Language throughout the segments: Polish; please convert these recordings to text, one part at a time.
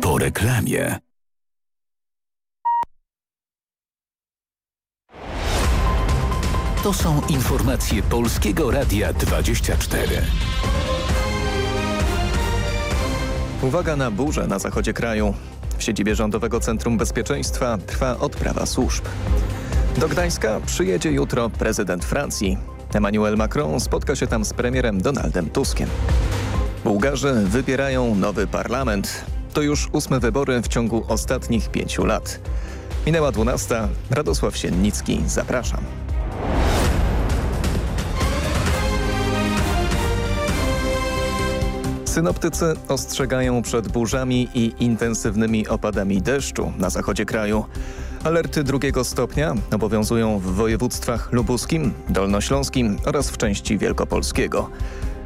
Po reklamie. To są informacje Polskiego Radia 24. Uwaga na burzę na zachodzie kraju. W siedzibie Rządowego Centrum Bezpieczeństwa trwa odprawa służb. Do Gdańska przyjedzie jutro prezydent Francji. Emmanuel Macron spotka się tam z premierem Donaldem Tuskiem. Bułgarzy wybierają nowy parlament. To już ósme wybory w ciągu ostatnich pięciu lat. Minęła dwunasta. Radosław Siennicki, zapraszam. Synoptycy ostrzegają przed burzami i intensywnymi opadami deszczu na zachodzie kraju. Alerty drugiego stopnia obowiązują w województwach lubuskim, dolnośląskim oraz w części wielkopolskiego.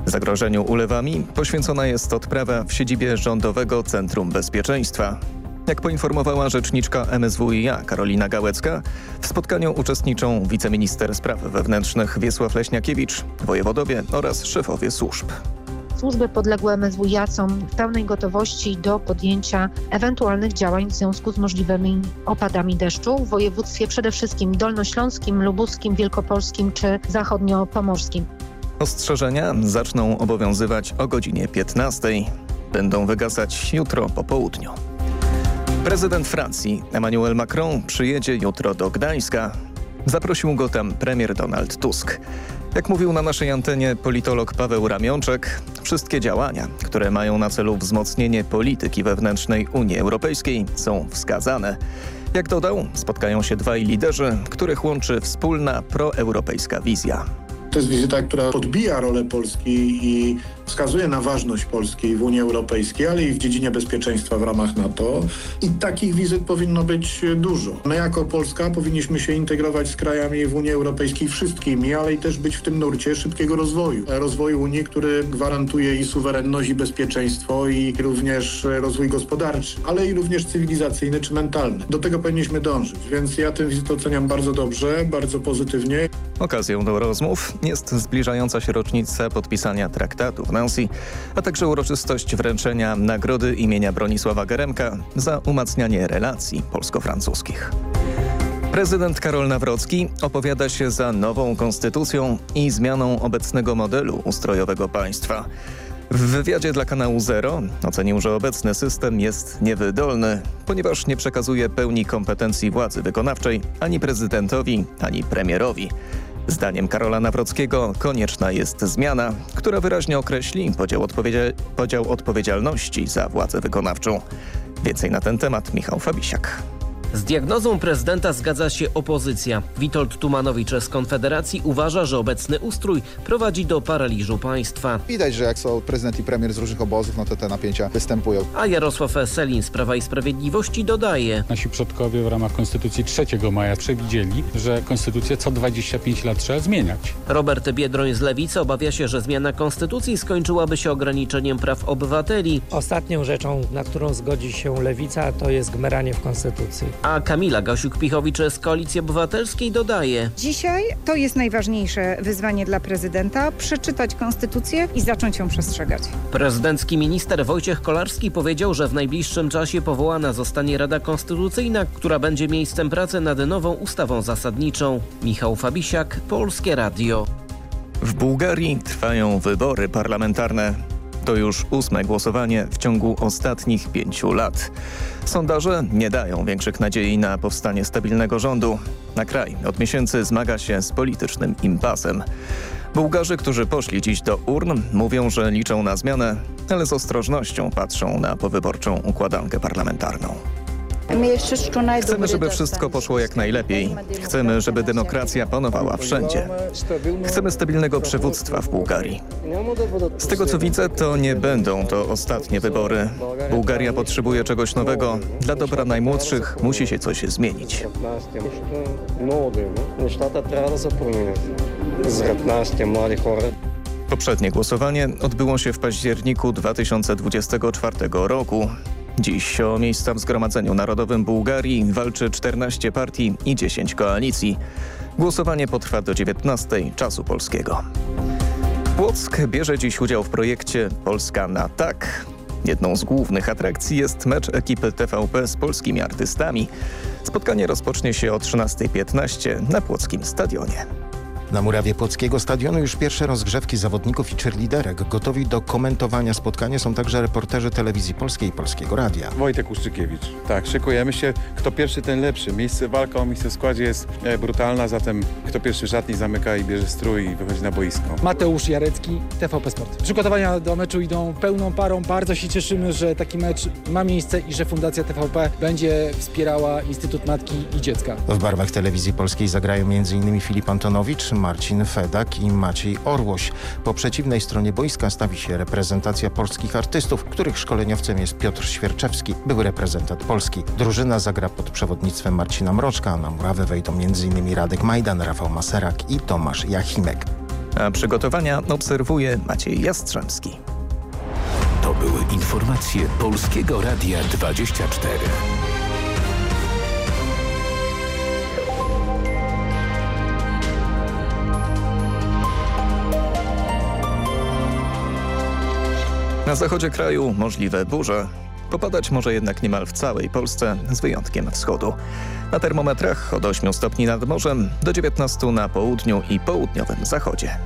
Zagrożeniu ulewami poświęcona jest odprawa w siedzibie Rządowego Centrum Bezpieczeństwa. Jak poinformowała rzeczniczka MSWiA Karolina Gałecka, w spotkaniu uczestniczą wiceminister spraw wewnętrznych Wiesław Leśniakiewicz, wojewodowie oraz szefowie służb. Służby podległe MSWiA są w pełnej gotowości do podjęcia ewentualnych działań w związku z możliwymi opadami deszczu w województwie przede wszystkim dolnośląskim, lubuskim, wielkopolskim czy zachodniopomorskim. Ostrzeżenia zaczną obowiązywać o godzinie 15. Będą wygasać jutro po południu. Prezydent Francji Emmanuel Macron przyjedzie jutro do Gdańska. Zaprosił go tam premier Donald Tusk. Jak mówił na naszej antenie politolog Paweł Ramionczek, wszystkie działania, które mają na celu wzmocnienie polityki wewnętrznej Unii Europejskiej są wskazane. Jak dodał, spotkają się dwaj liderzy, których łączy wspólna proeuropejska wizja. To jest wizyta, która podbija rolę Polski i wskazuje na ważność Polski w Unii Europejskiej, ale i w dziedzinie bezpieczeństwa w ramach NATO. I takich wizyt powinno być dużo. My jako Polska powinniśmy się integrować z krajami w Unii Europejskiej wszystkimi, ale i też być w tym nurcie szybkiego rozwoju. Rozwoju Unii, który gwarantuje i suwerenność, i bezpieczeństwo, i również rozwój gospodarczy, ale i również cywilizacyjny czy mentalny. Do tego powinniśmy dążyć, więc ja tę wizytę oceniam bardzo dobrze, bardzo pozytywnie. Okazją do rozmów jest zbliżająca się rocznica podpisania traktatu w Nancy, a także uroczystość wręczenia nagrody imienia Bronisława Geremka za umacnianie relacji polsko-francuskich. Prezydent Karol Nawrocki opowiada się za nową konstytucją i zmianą obecnego modelu ustrojowego państwa. W wywiadzie dla kanału Zero ocenił, że obecny system jest niewydolny, ponieważ nie przekazuje pełni kompetencji władzy wykonawczej ani prezydentowi, ani premierowi. Zdaniem Karola Nawrockiego konieczna jest zmiana, która wyraźnie określi podział, podział odpowiedzialności za władzę wykonawczą. Więcej na ten temat Michał Fabisiak. Z diagnozą prezydenta zgadza się opozycja. Witold Tumanowicz z Konfederacji uważa, że obecny ustrój prowadzi do paraliżu państwa. Widać, że jak są prezydent i premier z różnych obozów, no to te napięcia występują. A Jarosław Selin z Prawa i Sprawiedliwości dodaje. Nasi przodkowie w ramach Konstytucji 3 maja przewidzieli, że Konstytucję co 25 lat trzeba zmieniać. Robert Biedroń z Lewicy obawia się, że zmiana Konstytucji skończyłaby się ograniczeniem praw obywateli. Ostatnią rzeczą, na którą zgodzi się Lewica, to jest gmeranie w Konstytucji. A Kamila Gasiuk-Pichowicz z Koalicji Obywatelskiej dodaje. Dzisiaj to jest najważniejsze wyzwanie dla prezydenta. Przeczytać konstytucję i zacząć ją przestrzegać. Prezydencki minister Wojciech Kolarski powiedział, że w najbliższym czasie powołana zostanie Rada Konstytucyjna, która będzie miejscem pracy nad nową ustawą zasadniczą. Michał Fabisiak, Polskie Radio. W Bułgarii trwają wybory parlamentarne. To już ósme głosowanie w ciągu ostatnich pięciu lat. Sondaże nie dają większych nadziei na powstanie stabilnego rządu. Na kraj od miesięcy zmaga się z politycznym impasem. Bułgarzy, którzy poszli dziś do urn, mówią, że liczą na zmianę, ale z ostrożnością patrzą na powyborczą układankę parlamentarną. Chcemy, żeby wszystko poszło jak najlepiej. Chcemy, żeby demokracja panowała wszędzie. Chcemy stabilnego przywództwa w Bułgarii. Z tego co widzę, to nie będą to ostatnie wybory. Bułgaria potrzebuje czegoś nowego. Dla dobra najmłodszych musi się coś zmienić. Poprzednie głosowanie odbyło się w październiku 2024 roku. Dziś o miejsca w Zgromadzeniu Narodowym Bułgarii walczy 14 partii i 10 koalicji. Głosowanie potrwa do 19 czasu polskiego. Płock bierze dziś udział w projekcie Polska na tak. Jedną z głównych atrakcji jest mecz ekipy TVP z polskimi artystami. Spotkanie rozpocznie się o 13.15 na Płockim Stadionie. Na murawie Płockiego Stadionu już pierwsze rozgrzewki zawodników i cheerleaderek. Gotowi do komentowania spotkania są także reporterzy telewizji polskiej i Polskiego Radia. Wojtek Uszczykiewicz. Tak, szykujemy się. Kto pierwszy, ten lepszy. Miejsce walka o miejsce w składzie jest e, brutalna, zatem kto pierwszy żadni zamyka i bierze strój i wychodzi na boisko. Mateusz Jarecki, TVP Sport. Przygotowania do meczu idą pełną parą. Bardzo się cieszymy, że taki mecz ma miejsce i że Fundacja TVP będzie wspierała Instytut Matki i Dziecka. W barwach telewizji polskiej zagrają m.in. Filip Antonowicz, Marcin Fedak i Maciej Orłoś. Po przeciwnej stronie boiska stawi się reprezentacja polskich artystów, których szkoleniowcem jest Piotr Świerczewski, były reprezentant Polski. Drużyna zagra pod przewodnictwem Marcina Mroczka, a na murawę wejdą m.in. Radek Majdan, Rafał Maserak i Tomasz Jachimek. A przygotowania obserwuje Maciej Jastrzębski. To były informacje Polskiego Radia 24. Na zachodzie kraju możliwe burze. Popadać może jednak niemal w całej Polsce, z wyjątkiem wschodu. Na termometrach od 8 stopni nad morzem do 19 na południu i południowym zachodzie.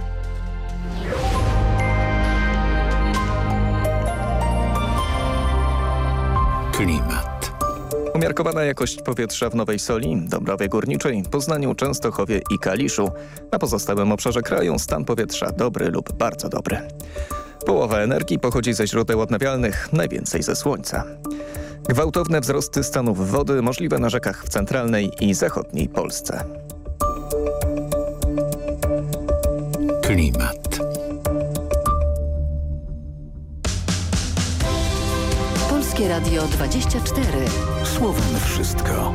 Klimat. Umiarkowana jakość powietrza w Nowej Soli, Dąbrowie Górniczej, Poznaniu, Częstochowie i Kaliszu. Na pozostałym obszarze kraju stan powietrza dobry lub bardzo dobry. Połowa energii pochodzi ze źródeł odnawialnych, najwięcej ze słońca. Gwałtowne wzrosty stanów wody możliwe na rzekach w centralnej i zachodniej Polsce. Klimat. Polskie Radio 24. Słowem wszystko.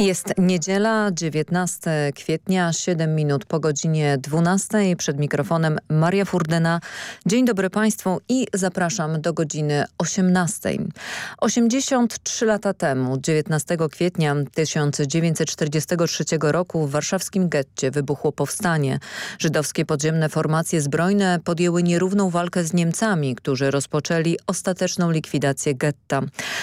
Jest niedziela, 19 kwietnia, 7 minut po godzinie 12. Przed mikrofonem Maria Furdyna. Dzień dobry Państwu i zapraszam do godziny 18. 83 lata temu, 19 kwietnia 1943 roku w warszawskim getcie wybuchło powstanie. Żydowskie podziemne formacje zbrojne podjęły nierówną walkę z Niemcami, którzy rozpoczęli ostateczną likwidację getta.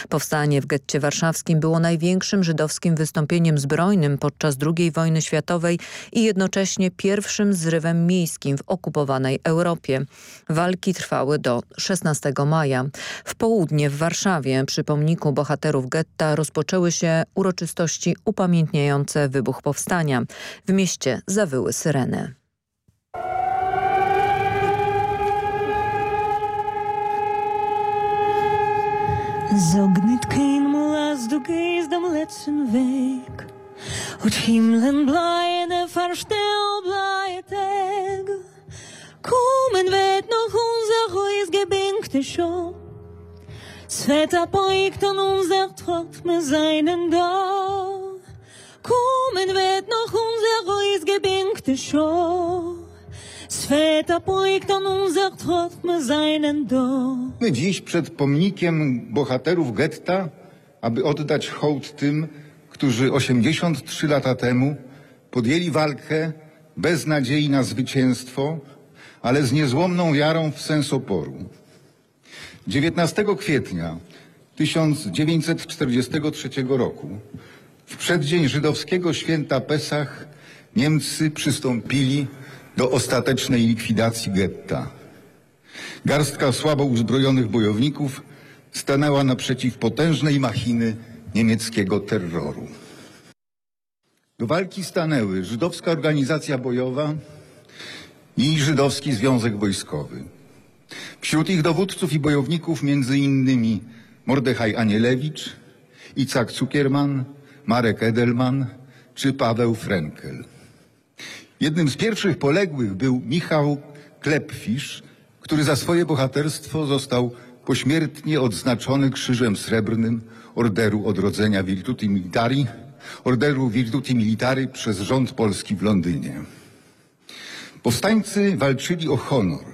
Powstanie w getcie warszawskim było największym żydowskim wystąpieniem wystąpieniem zbrojnym podczas II wojny światowej i jednocześnie pierwszym zrywem miejskim w okupowanej Europie. Walki trwały do 16 maja. W południe w Warszawie przy pomniku bohaterów getta rozpoczęły się uroczystości upamiętniające wybuch powstania. W mieście zawyły syreny. Gnit as du gehst am letzten Weg Und himlen bleide verstell bleie Tag Kommen wird noch unser Haus gebinkte Show Svet apoikt an unser Trott mit seinen da Kommen wird noch unser Haus gebinkte Show Sveta pojkt on unser trot me seinen do. My dziś przed pomnikiem bohaterów getta, aby oddać hołd tym, którzy 83 lata temu podjęli walkę bez nadziei na zwycięstwo, ale z niezłomną wiarą w sens oporu. 19 kwietnia 1943 roku, w przeddzień żydowskiego święta Pesach, Niemcy przystąpili do ostatecznej likwidacji getta. Garstka słabo uzbrojonych bojowników stanęła naprzeciw potężnej machiny niemieckiego terroru. Do walki stanęły żydowska organizacja bojowa i żydowski związek wojskowy. Wśród ich dowódców i bojowników między innymi Mordechaj Anielewicz, Icak Cukierman, Marek Edelman czy Paweł Frenkel. Jednym z pierwszych poległych był Michał Klepfisz, który za swoje bohaterstwo został pośmiertnie odznaczony Krzyżem Srebrnym Orderu Odrodzenia Virtuti Militari, Orderu Virtuti Militari przez rząd polski w Londynie. Powstańcy walczyli o honor,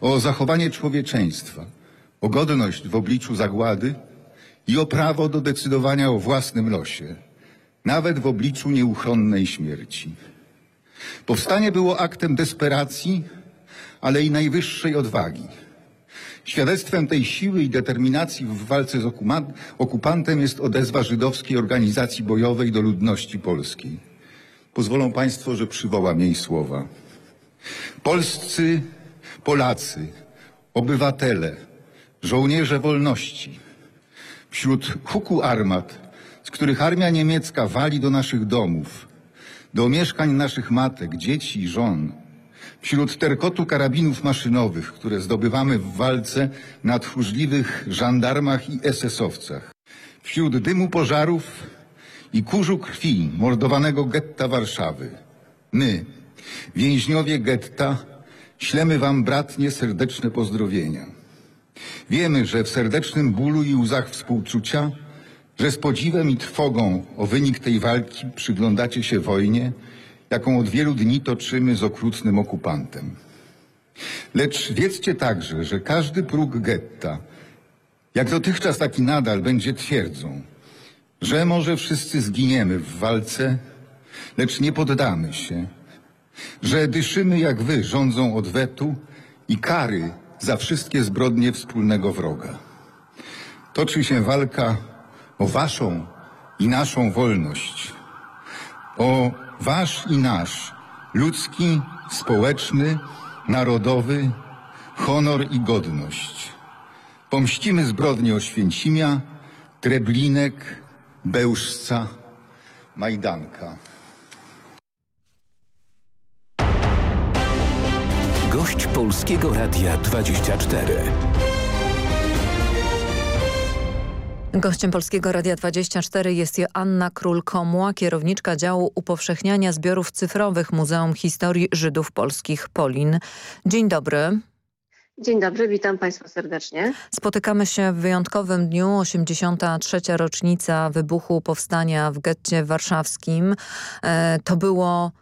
o zachowanie człowieczeństwa, o godność w obliczu zagłady i o prawo do decydowania o własnym losie, nawet w obliczu nieuchronnej śmierci. Powstanie było aktem desperacji, ale i najwyższej odwagi. Świadectwem tej siły i determinacji w walce z okupantem jest odezwa żydowskiej organizacji bojowej do ludności polskiej. Pozwolą Państwo, że przywołam jej słowa. Polscy Polacy, obywatele, żołnierze wolności, wśród huku armat, z których armia niemiecka wali do naszych domów, do mieszkań naszych matek, dzieci i żon, wśród terkotu karabinów maszynowych, które zdobywamy w walce na tchórzliwych żandarmach i esesowcach, wśród dymu pożarów i kurzu krwi mordowanego getta Warszawy. My, więźniowie getta, ślemy wam bratnie serdeczne pozdrowienia. Wiemy, że w serdecznym bólu i łzach współczucia, że z podziwem i trwogą o wynik tej walki przyglądacie się wojnie, jaką od wielu dni toczymy z okrutnym okupantem. Lecz wiedzcie także, że każdy próg getta, jak dotychczas taki nadal będzie twierdzą, że może wszyscy zginiemy w walce, lecz nie poddamy się, że dyszymy jak wy rządzą odwetu i kary za wszystkie zbrodnie wspólnego wroga. Toczy się walka o waszą i naszą wolność, o wasz i nasz ludzki, społeczny, narodowy honor i godność. Pomścimy zbrodnie Oświęcimia, Treblinek, Bełżca, Majdanka. Gość Polskiego Radia 24. Gościem Polskiego Radia 24 jest Joanna Król-Komła, kierowniczka działu upowszechniania zbiorów cyfrowych Muzeum Historii Żydów Polskich Polin. Dzień dobry. Dzień dobry, witam Państwa serdecznie. Spotykamy się w wyjątkowym dniu, 83. rocznica wybuchu powstania w getcie warszawskim. E, to było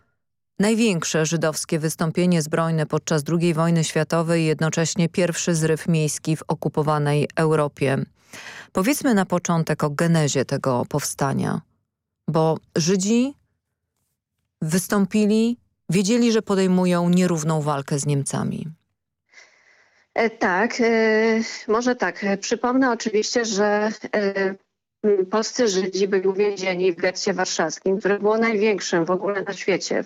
największe żydowskie wystąpienie zbrojne podczas II wojny światowej i jednocześnie pierwszy zryw miejski w okupowanej Europie. Powiedzmy na początek o genezie tego powstania, bo Żydzi wystąpili, wiedzieli, że podejmują nierówną walkę z Niemcami. E, tak, e, może tak. Przypomnę oczywiście, że e, polscy Żydzi byli uwięzieni w getcie warszawskim, które było największym w ogóle na świecie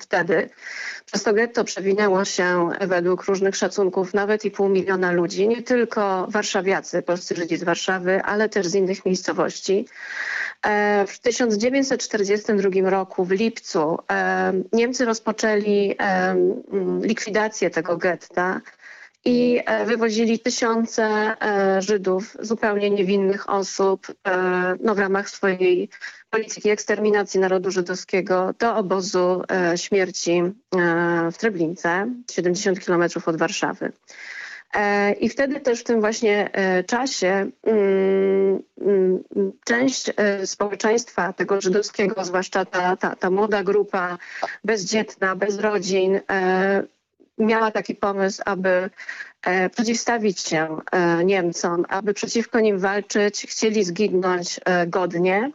wtedy. Przez to getto przewinęło się według różnych szacunków nawet i pół miliona ludzi, nie tylko warszawiacy, polscy Żydzi z Warszawy, ale też z innych miejscowości. E, w 1942 roku w lipcu e, Niemcy rozpoczęli e, likwidację tego getta i e, wywozili tysiące e, Żydów, zupełnie niewinnych osób e, no, w ramach swojej polityki eksterminacji narodu żydowskiego do obozu śmierci w Treblince, 70 kilometrów od Warszawy. I wtedy też w tym właśnie czasie mm, mm, część społeczeństwa tego żydowskiego, zwłaszcza ta, ta, ta młoda grupa bezdzietna, bez rodzin, miała taki pomysł, aby e, przeciwstawić się e, Niemcom, aby przeciwko nim walczyć, chcieli zginąć e, godnie.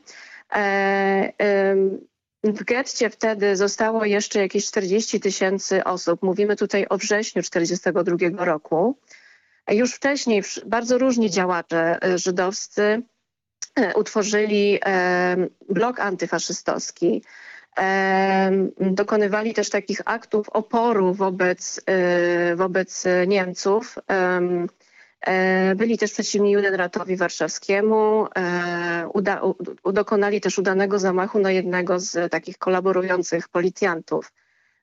W getcie wtedy zostało jeszcze jakieś 40 tysięcy osób. Mówimy tutaj o wrześniu 1942 roku. Już wcześniej bardzo różni działacze żydowscy utworzyli blok antyfaszystowski dokonywali też takich aktów oporu wobec, e, wobec Niemców. E, byli też przeciwni Judenratowi Warszawskiemu. E, uda, dokonali też udanego zamachu na jednego z takich kolaborujących policjantów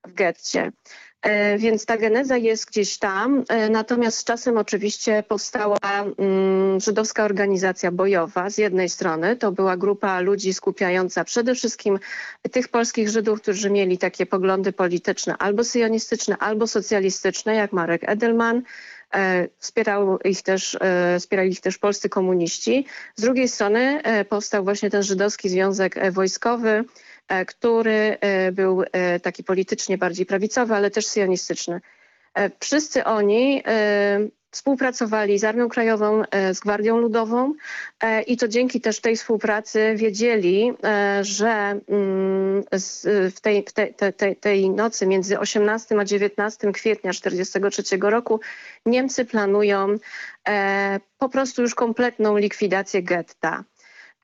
w getcie. E, więc ta geneza jest gdzieś tam, e, natomiast z czasem oczywiście powstała mm, żydowska organizacja bojowa z jednej strony. To była grupa ludzi skupiająca przede wszystkim tych polskich Żydów, którzy mieli takie poglądy polityczne albo syjonistyczne, albo socjalistyczne, jak Marek Edelman. E, wspierał ich też, wspierali ich też polscy komuniści. Z drugiej strony powstał właśnie ten żydowski związek wojskowy, który e, był e, taki politycznie bardziej prawicowy, ale też sionistyczny. Wszyscy oni współpracowali z Armią Krajową, z Gwardią Ludową i to dzięki też tej współpracy wiedzieli, że mm, w tej, w tej, tej, tej nocy między 18 a 19 kwietnia 1943 roku Niemcy planują po prostu już kompletną likwidację getta.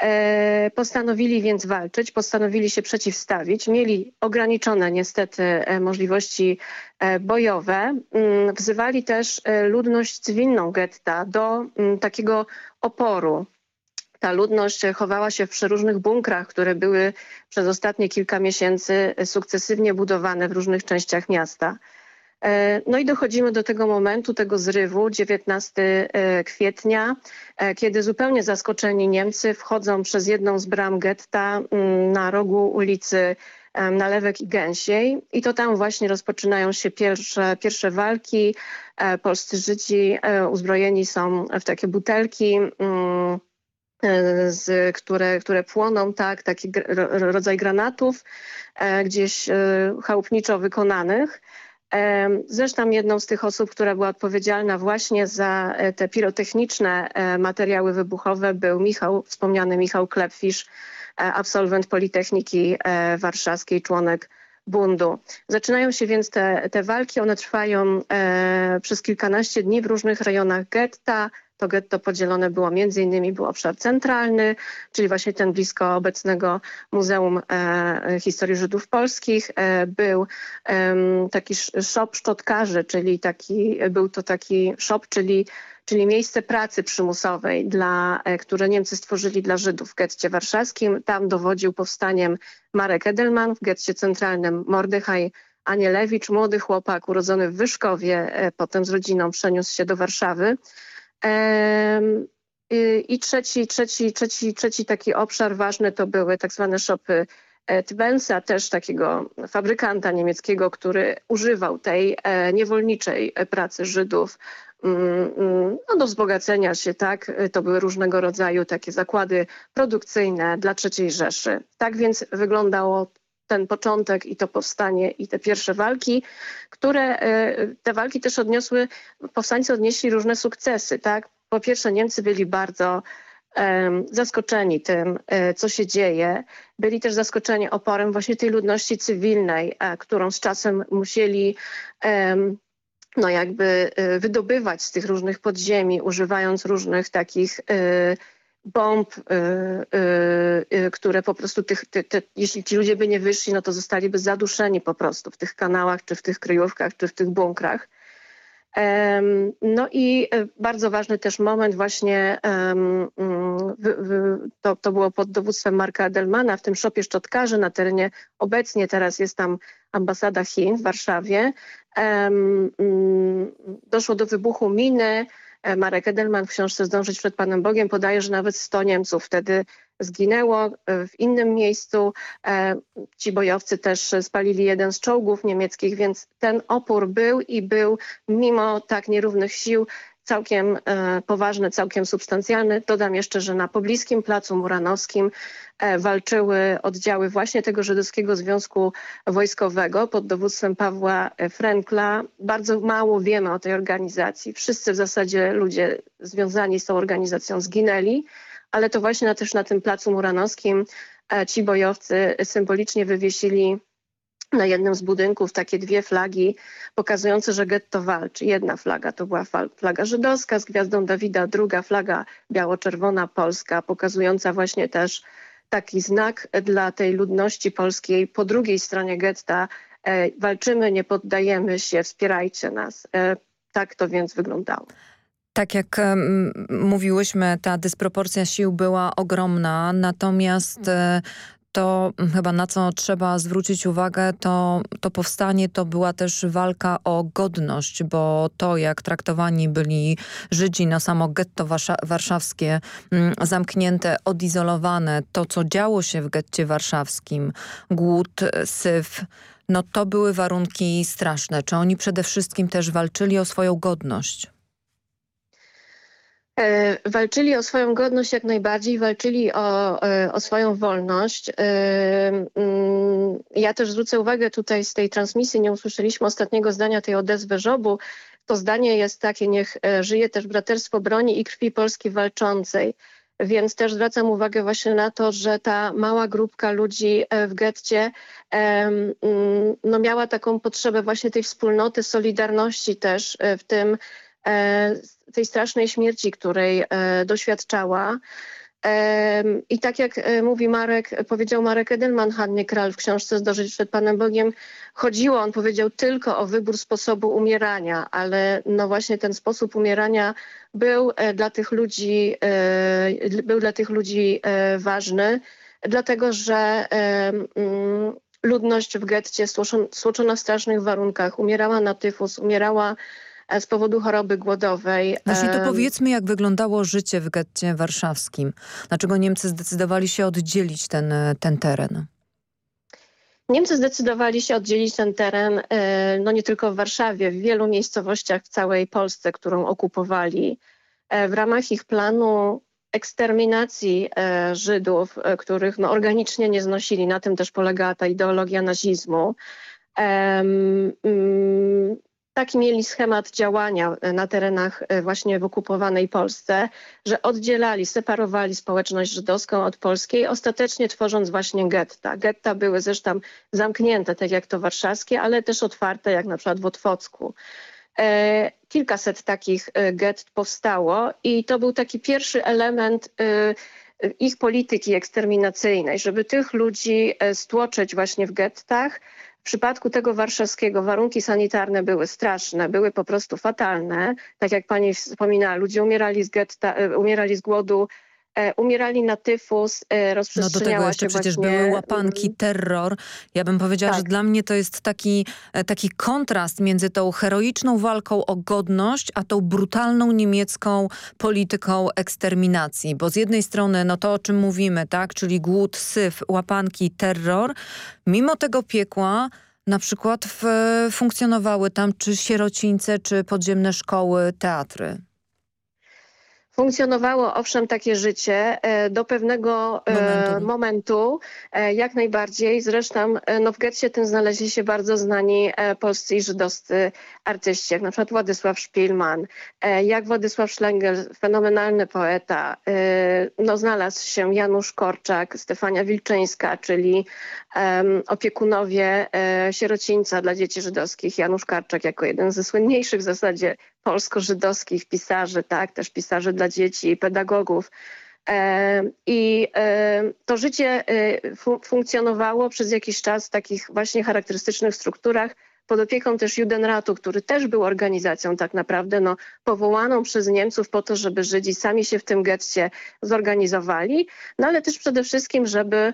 E, postanowili więc walczyć, postanowili się przeciwstawić. Mieli ograniczone niestety e, możliwości e, bojowe. Mm, wzywali też ludność cywilną getta do mm, takiego oporu. Ta ludność chowała się w przeróżnych bunkrach, które były przez ostatnie kilka miesięcy sukcesywnie budowane w różnych częściach miasta. E, no i dochodzimy do tego momentu, tego zrywu, 19 e, kwietnia, e, kiedy zupełnie zaskoczeni Niemcy wchodzą przez jedną z bram getta mm, na rogu ulicy Nalewek i Gęsiej i to tam właśnie rozpoczynają się pierwsze, pierwsze walki. Polscy Żydzi uzbrojeni są w takie butelki, mm, z, które, które płoną, tak, taki rodzaj granatów gdzieś chałupniczo wykonanych. Zresztą jedną z tych osób, która była odpowiedzialna właśnie za e, te pirotechniczne e, materiały wybuchowe był Michał, wspomniany Michał Klepfisz, e, absolwent Politechniki Warszawskiej, członek bundu. Zaczynają się więc te, te walki, one trwają przez kilkanaście dni w różnych rejonach getta, to getto podzielone było między innymi był obszar centralny, czyli właśnie ten blisko obecnego Muzeum e, Historii Żydów Polskich. E, był taki shop szczotkarzy, czyli taki, był to taki shop, czyli czyli miejsce pracy przymusowej, dla, e, które Niemcy stworzyli dla Żydów w getcie warszawskim. Tam dowodził powstaniem Marek Edelman, w getcie centralnym Mordechaj Anielewicz, młody chłopak urodzony w Wyszkowie, potem z rodziną przeniósł się do Warszawy. I trzeci, trzeci, trzeci, trzeci taki obszar ważny to były tak zwane shopy e, Tbensa, też takiego fabrykanta niemieckiego, który używał tej e, niewolniczej pracy Żydów mm, mm, no, do wzbogacenia się, tak? To były różnego rodzaju takie zakłady produkcyjne dla III Rzeszy. Tak więc wyglądało ten początek i to powstanie i te pierwsze walki, które e, te walki też odniosły, powstańcy odnieśli różne sukcesy. Tak? Po pierwsze Niemcy byli bardzo zaskoczeni tym, e, co się dzieje. Byli też zaskoczeni oporem właśnie tej ludności cywilnej, e, którą z czasem musieli no jakby wydobywać z tych różnych podziemi, używając różnych takich y, y, które po prostu, tych, jeśli ci ludzie by nie wyszli, no to zostaliby zaduszeni po prostu w tych kanałach, czy w tych kryjówkach, czy w tych bunkrach. No i e, bardzo ważny też moment właśnie, to, to było pod dowództwem Marka Edelmana w tym szopie szczotkarzy na terenie, obecnie teraz jest tam ambasada Chin w Warszawie. Mm, doszło do wybuchu miny, Marek Edelman w książce Zdążyć przed Panem Bogiem podaje, że nawet 100 Niemców wtedy zginęło e, w innym miejscu. E, ci bojowcy też spalili jeden z czołgów niemieckich, więc ten opór był i był mimo tak nierównych sił całkiem e, poważny, całkiem substancjalny. Dodam jeszcze, że na pobliskim placu Muranowskim e, walczyły oddziały właśnie tego Żydowskiego Związku Wojskowego pod dowództwem Pawła Frenkla. Bardzo mało wiemy o tej organizacji. Wszyscy w zasadzie ludzie związani z tą organizacją zginęli, ale to właśnie na, też na tym placu Muranowskim e, ci bojowcy symbolicznie wywiesili na jednym z budynków takie dwie flagi pokazujące, że getto walczy. Jedna flaga to była flaga żydowska z gwiazdą Dawida, druga flaga biało-czerwona polska, pokazująca właśnie też taki znak dla tej ludności polskiej po drugiej stronie getta. E, walczymy, nie poddajemy się, wspierajcie nas. E, tak to więc wyglądało. Tak jak um, mówiłyśmy, ta dysproporcja sił była ogromna, natomiast e, to chyba na co trzeba zwrócić uwagę, to, to powstanie to była też walka o godność, bo to jak traktowani byli Żydzi, no samo getto warszawskie, mm, zamknięte, odizolowane, to co działo się w getcie warszawskim, głód, syf, no to były warunki straszne. Czy oni przede wszystkim też walczyli o swoją godność? E, walczyli o swoją godność jak najbardziej, walczyli o, e, o swoją wolność. E, mm, ja też zwrócę uwagę tutaj z tej transmisji, nie usłyszeliśmy ostatniego zdania tej odezwy Żobu. To zdanie jest takie, niech żyje też braterstwo broni i krwi Polski walczącej. Więc też zwracam uwagę właśnie na to, że ta mała grupka ludzi w getcie mm, no miała taką potrzebę właśnie tej wspólnoty, solidarności też w tym, tej strasznej śmierci, której e, doświadczała. I tak jak e, mówi Marek, powiedział Marek Edelman, Hannie Kral w książce Zdożyć przed Panem Bogiem, chodziło, on powiedział tylko o wybór sposobu umierania, ale no właśnie ten sposób umierania był dla tych ludzi, był dla tych ludzi ważny, dlatego że mm, ludność w getcie stłoczona w strasznych warunkach umierała na tyfus, umierała E, z powodu choroby głodowej. Właśnie to powiedzmy, jak wyglądało życie w getcie warszawskim. Dlaczego Niemcy zdecydowali się oddzielić ten, e, ten teren? Niemcy zdecydowali się oddzielić ten teren, e, no nie tylko w Warszawie, w wielu miejscowościach w całej Polsce, którą okupowali. W ramach ich planu eksterminacji Żydów, których no, organicznie nie znosili, na tym też polegała ta ideologia nazizmu. Taki mieli schemat działania e, na terenach e, właśnie w okupowanej Polsce, że oddzielali, separowali społeczność żydowską od polskiej, ostatecznie tworząc właśnie getta. Getta były zresztą zamknięte, tak jak to warszawskie, ale też otwarte, jak na przykład w Otwocku. E, kilkaset takich gett powstało i to był taki pierwszy element ich polityki eksterminacyjnej, żeby tych ludzi stłoczyć właśnie w gettach, w przypadku tego warszawskiego warunki sanitarne były straszne, były po prostu fatalne. Tak jak pani wspominała, ludzie umierali z, getta, e, umierali z głodu, umierali na tyfus, e, rozprzestrzeniała No do tego jeszcze przecież właśnie... były łapanki, terror. Ja bym powiedziała, tak. że dla mnie to jest taki, taki kontrast między tą heroiczną walką o godność, a tą brutalną niemiecką polityką eksterminacji. Bo z jednej strony no to, o czym mówimy, tak, czyli głód, syf, łapanki, terror, mimo tego piekła na przykład w, funkcjonowały tam czy sierocińce, czy podziemne szkoły, teatry. Funkcjonowało owszem takie życie e, do pewnego e, momentu, momentu e, jak najbardziej. Zresztą no w getcie tym znaleźli się bardzo znani polscy i żydowscy artyści, jak na przykład Władysław Szpilman, jak Władysław Szlengel, fenomenalny poeta. No znalazł się Janusz Korczak, Stefania Wilczyńska, czyli opiekunowie sierocińca dla dzieci żydowskich. Janusz Karczak jako jeden ze słynniejszych w zasadzie polsko-żydowskich pisarzy, tak, też pisarzy dla dzieci pedagogów. E, I e, to życie e, funkcjonowało przez jakiś czas w takich właśnie charakterystycznych strukturach pod opieką też Judenratu, który też był organizacją tak naprawdę no, powołaną przez Niemców po to, żeby Żydzi sami się w tym getcie zorganizowali, no ale też przede wszystkim, żeby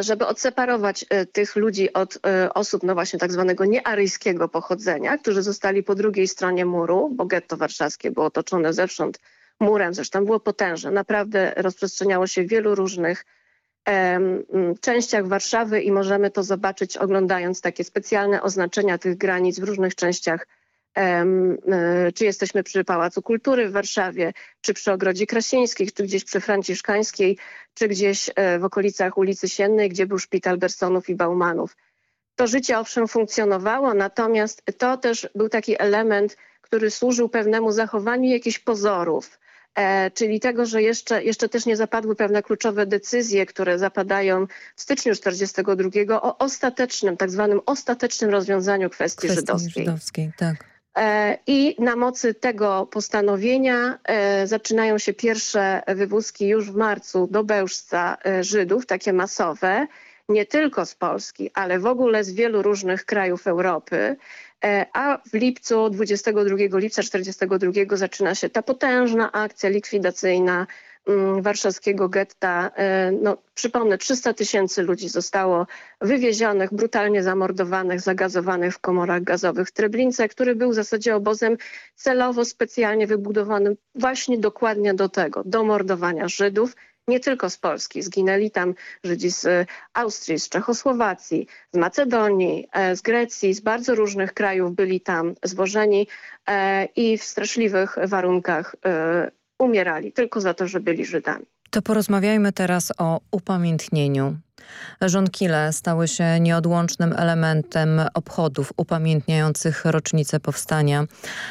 żeby odseparować e, tych ludzi od e, osób no właśnie tak zwanego niearyjskiego pochodzenia, którzy zostali po drugiej stronie muru, bo getto warszawskie było otoczone zewsząd murem, zresztą było potężne, naprawdę rozprzestrzeniało się w wielu różnych częściach Warszawy i możemy to zobaczyć oglądając takie specjalne oznaczenia tych granic w różnych częściach E, czy jesteśmy przy Pałacu Kultury w Warszawie, czy przy Ogrodzie Krasińskich, czy gdzieś przy Franciszkańskiej, czy gdzieś e, w okolicach ulicy Siennej, gdzie był szpital Bersonów i Baumanów. To życie owszem funkcjonowało, natomiast to też był taki element, który służył pewnemu zachowaniu jakichś pozorów, e, czyli tego, że jeszcze, jeszcze też nie zapadły pewne kluczowe decyzje, które zapadają w styczniu 1942 o ostatecznym, tak zwanym ostatecznym rozwiązaniu kwestii, kwestii żydowskiej. żydowskiej tak. E, I na mocy tego postanowienia e, zaczynają się pierwsze wywózki już w marcu do Bełżca e, Żydów, takie masowe, nie tylko z Polski, ale w ogóle z wielu różnych krajów Europy. A w lipcu, 22 lipca 1942 zaczyna się ta potężna akcja likwidacyjna warszawskiego getta, e, no, przypomnę, 300 tysięcy ludzi zostało wywiezionych, brutalnie zamordowanych, zagazowanych w komorach gazowych Treblince, który był w zasadzie obozem celowo specjalnie wybudowanym właśnie dokładnie do tego, do mordowania Żydów nie tylko z Polski. Zginęli tam Żydzi z Austrii, z Czechosłowacji, z Macedonii, e, z Grecji, z bardzo różnych krajów byli tam zwożeni e, i w straszliwych warunkach e, umierali tylko za to, że byli Żydami. To porozmawiajmy teraz o upamiętnieniu. Żonkile stały się nieodłącznym elementem obchodów upamiętniających rocznicę powstania,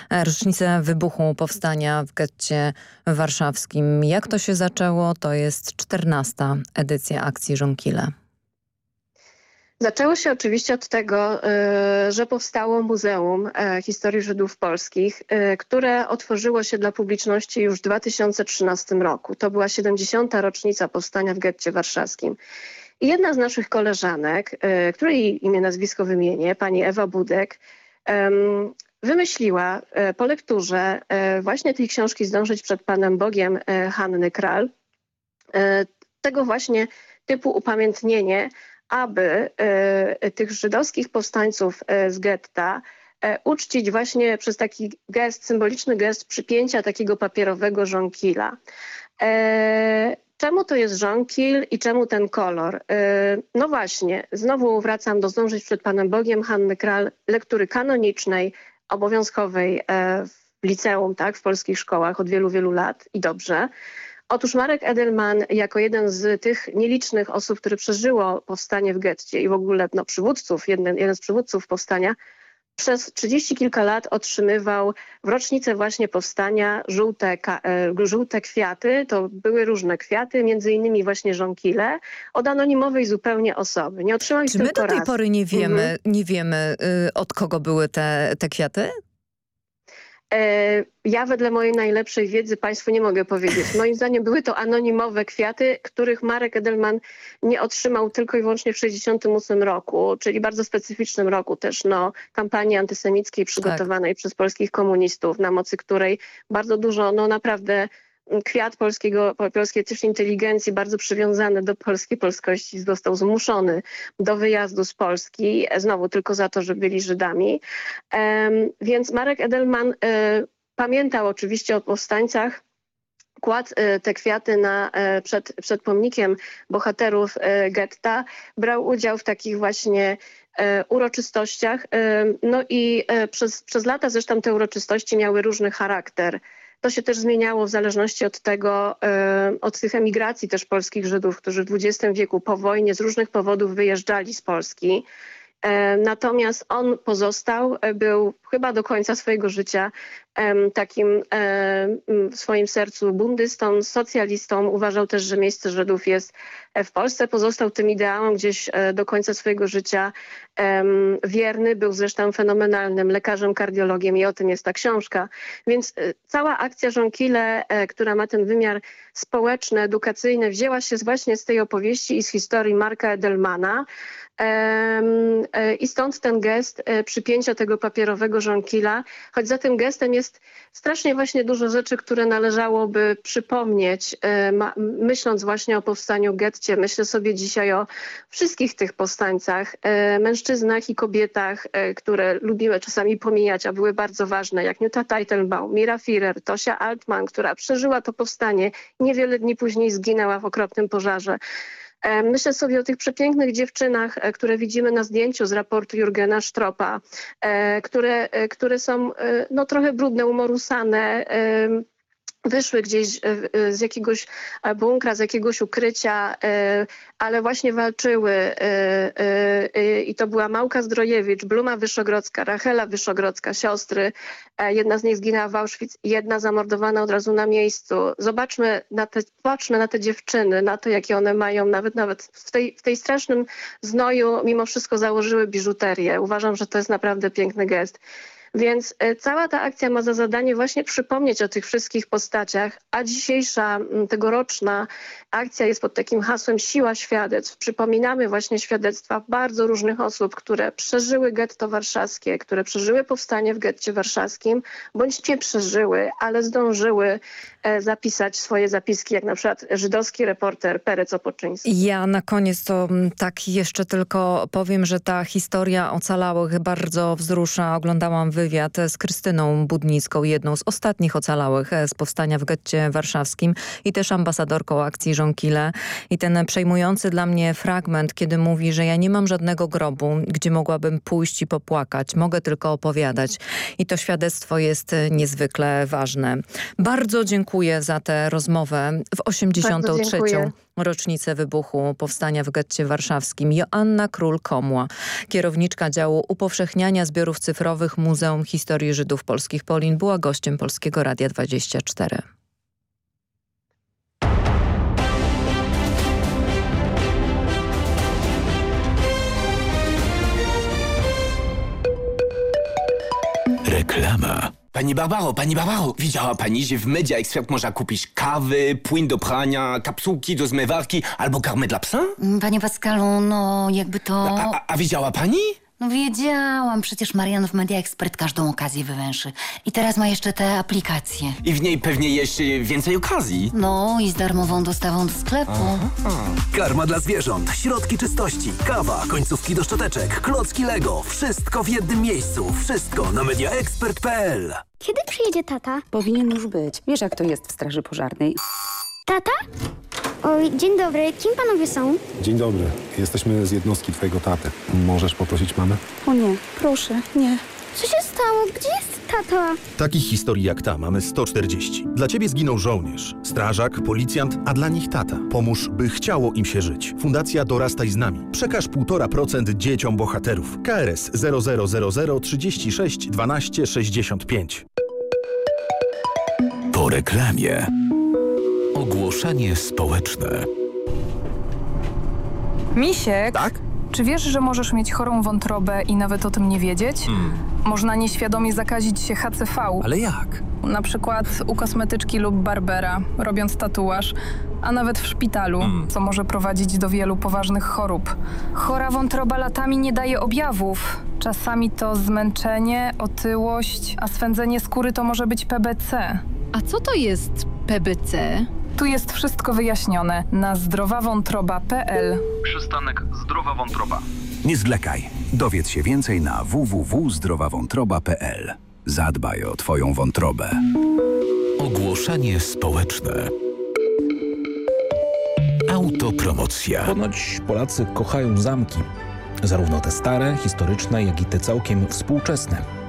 rocznicę wybuchu powstania w getcie warszawskim. Jak to się zaczęło? To jest czternasta edycja akcji Żonkile. Zaczęło się oczywiście od tego, y, że powstało Muzeum e, Historii Żydów Polskich, y, które otworzyło się dla publiczności już w 2013 roku. To była 70. rocznica powstania w getcie warszawskim. I jedna z naszych koleżanek, y, której imię, nazwisko wymienię, pani Ewa Budek, wymyśliła po lekturze właśnie tej książki Zdążyć przed Panem Bogiem Hanny Kral, tego właśnie typu upamiętnienie aby e, tych żydowskich powstańców e, z getta e, uczcić właśnie przez taki gest, symboliczny gest przypięcia takiego papierowego żonkila. Czemu to jest żonkil i czemu ten kolor? No właśnie, znowu wracam do Zdążyć przed Panem Bogiem Hanny Kral, lektury kanonicznej, obowiązkowej w liceum, tak, w polskich szkołach od wielu, wielu lat i dobrze. Otóż Marek Edelman jako jeden z tych nielicznych osób, które przeżyło powstanie w getcie i w ogóle no, przywódców, jeden, jeden z przywódców powstania, przez trzydzieści kilka lat otrzymywał w rocznicę właśnie powstania żółte, e, żółte kwiaty. To były różne kwiaty, między innymi właśnie żonkile, od anonimowej zupełnie osoby. Nie otrzymał ich Czy my do tej raz. pory nie wiemy, mhm. nie wiemy y, od kogo były te, te kwiaty? E, ja wedle mojej najlepszej wiedzy Państwu nie mogę powiedzieć. Moim zdaniem były to anonimowe kwiaty, których Marek Edelman nie otrzymał tylko i wyłącznie w 1968 roku, czyli bardzo specyficznym roku też no, kampanii antysemickiej przygotowanej tak. przez polskich komunistów, na mocy której bardzo dużo, no naprawdę kwiat polskiego, polskiej też inteligencji, bardzo przywiązany do polskiej polskości, został zmuszony do wyjazdu z Polski, znowu tylko za to, że byli Żydami. Więc Marek Edelman e, pamiętał oczywiście o powstańcach, kładł e, te kwiaty na, e, przed, przed pomnikiem bohaterów getta, brał udział w takich właśnie uroczystościach. No i przez, przez lata zresztą te uroczystości miały różny charakter. To się też zmieniało w zależności od tego, e, od tych emigracji też polskich Żydów, którzy w XX wieku po wojnie z różnych powodów wyjeżdżali z Polski. E, natomiast on pozostał, e, był chyba do końca swojego życia takim w swoim sercu bundystą, socjalistą. Uważał też, że miejsce Żydów jest w Polsce. Pozostał tym ideałom gdzieś do końca swojego życia wierny. Był zresztą fenomenalnym lekarzem, kardiologiem i o tym jest ta książka. Więc cała akcja Żonkile, która ma ten wymiar społeczny, edukacyjny, wzięła się właśnie z tej opowieści i z historii Marka Edelmana. E, I stąd ten gest e, przypięcia tego papierowego żonkila, choć za tym gestem jest strasznie właśnie dużo rzeczy, które należałoby przypomnieć, e, myśląc właśnie o powstaniu getcie. Myślę sobie dzisiaj o wszystkich tych powstańcach, mężczyznach i kobietach, które lubimy czasami pomijać, a były bardzo ważne, jak Newta Teitelbaum, Mira Firer, Tosia Altman, która przeżyła to powstanie, niewiele dni później zginęła w okropnym pożarze. E, myślę sobie o tych przepięknych dziewczynach, e, które widzimy na zdjęciu z raportu Jurgena Stropa, e, które, które są no, trochę brudne, umorusane, wyszły gdzieś e, e, z jakiegoś e, bunkra, z jakiegoś ukrycia, ale właśnie walczyły i to była Małka Zdrojewicz, Bluma Wyszogrodzka, Rachela Wyszogrodzka, siostry. Jedna z nich zginęła w Auschwitz, jedna zamordowana od razu na miejscu. Zobaczmy na te, patrzmy na te dziewczyny, na to, jakie one mają, nawet nawet w tej, w tej strasznym znoju mimo wszystko założyły biżuterię. Uważam, że to jest naprawdę piękny gest. Więc e, cała ta akcja ma za zadanie właśnie przypomnieć o tych wszystkich postaciach, a dzisiejsza tegoroczna akcja jest pod takim hasłem Siła Świadectw. Przypominamy właśnie świadectwa bardzo różnych osób, które przeżyły getto warszawskie, które przeżyły powstanie w getcie warszawskim, bądź nie przeżyły, ale zdążyły e, zapisać swoje zapiski, jak na przykład żydowski reporter Perec Opoczyński. Ja na koniec to tak jeszcze tylko powiem, że ta historia ocalałych bardzo wzrusza. Oglądałam wywiad wywiad z Krystyną Budnicką, jedną z ostatnich ocalałych z powstania w getcie warszawskim i też ambasadorką akcji Żonkile. I ten przejmujący dla mnie fragment, kiedy mówi, że ja nie mam żadnego grobu, gdzie mogłabym pójść i popłakać. Mogę tylko opowiadać. I to świadectwo jest niezwykle ważne. Bardzo dziękuję za tę rozmowę w 83. rocznicę wybuchu powstania w getcie warszawskim. Joanna Król-Komła, kierowniczka działu upowszechniania zbiorów cyfrowych Muzeum Historii Żydów Polskich Polin, była gościem Polskiego Radia 24. Reklama. Pani Barbaro, pani Barbaro, widziała pani, że w Media Expert można kupić kawy, płyn do prania, kapsułki do zmywarki albo karmę dla psa? Panie Pascalu, no jakby to... A, a, a widziała pani? No wiedziałam, przecież Marian w Media Expert każdą okazję wywęszy. I teraz ma jeszcze te aplikacje. I w niej pewnie jeszcze więcej okazji. No i z darmową dostawą do sklepu. Aha. Karma dla zwierząt, środki czystości, kawa, końcówki do szczoteczek, klocki Lego. Wszystko w jednym miejscu. Wszystko na mediaexpert.pl Kiedy przyjedzie tata? Powinien już być. Wiesz jak to jest w straży pożarnej. Tata? Oj, dzień dobry. Kim panowie są? Dzień dobry. Jesteśmy z jednostki twojego taty. Możesz poprosić mamę? O nie, proszę, nie. Co się stało? Gdzie jest tata? Takich historii jak ta mamy 140. Dla ciebie zginął żołnierz, strażak, policjant, a dla nich tata. Pomóż, by chciało im się żyć. Fundacja Dorastaj z nami. Przekaż 1,5% dzieciom bohaterów. KRS 0000 36 12 65. Po reklamie. Ogłoszenie społeczne. Misiek? Tak? Czy wiesz, że możesz mieć chorą wątrobę i nawet o tym nie wiedzieć? Hmm. Można nieświadomie zakazić się HCV. Ale jak? Na przykład u kosmetyczki lub barbera, robiąc tatuaż, a nawet w szpitalu, Hmm. co może prowadzić do wielu poważnych chorób. Chora wątroba latami nie daje objawów. Czasami to zmęczenie, otyłość, a swędzenie skóry to może być PBC. A co to jest PBC? Tu jest wszystko wyjaśnione na zdrowawątroba.pl. Przystanek Zdrowa Wątroba. Nie zwlekaj. Dowiedz się więcej na www.zdrowawątroba.pl. Zadbaj o Twoją wątrobę. Ogłoszenie społeczne. Autopromocja. Ponoć Polacy kochają zamki. Zarówno te stare, historyczne, jak i te całkiem współczesne.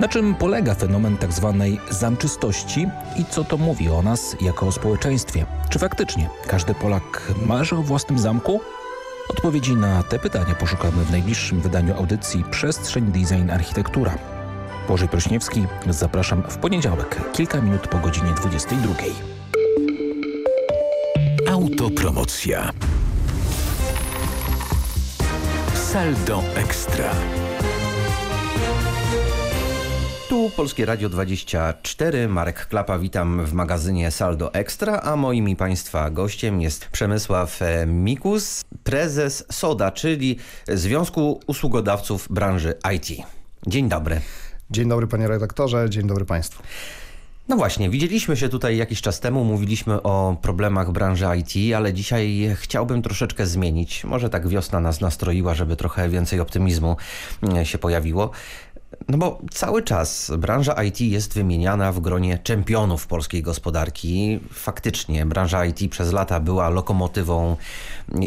Na czym polega fenomen tzw. Tak zamczystości i co to mówi o nas jako o społeczeństwie? Czy faktycznie każdy Polak marzy o własnym zamku? Odpowiedzi na te pytania poszukamy w najbliższym wydaniu audycji Przestrzeń Design Architektura. Bożej Prośniewski, zapraszam w poniedziałek, kilka minut po godzinie 22. Autopromocja. Saldo Ekstra. Tu Polskie Radio 24, Marek Klapa, witam w magazynie Saldo Ekstra, a moim i Państwa gościem jest Przemysław e, Mikus, prezes SODA, czyli Związku Usługodawców Branży IT. Dzień dobry. Dzień dobry panie redaktorze, dzień dobry państwu. No właśnie, widzieliśmy się tutaj jakiś czas temu, mówiliśmy o problemach branży IT, ale dzisiaj chciałbym troszeczkę zmienić. Może tak wiosna nas nastroiła, żeby trochę więcej optymizmu e, się pojawiło. No bo cały czas branża IT jest wymieniana w gronie czempionów polskiej gospodarki. Faktycznie branża IT przez lata była lokomotywą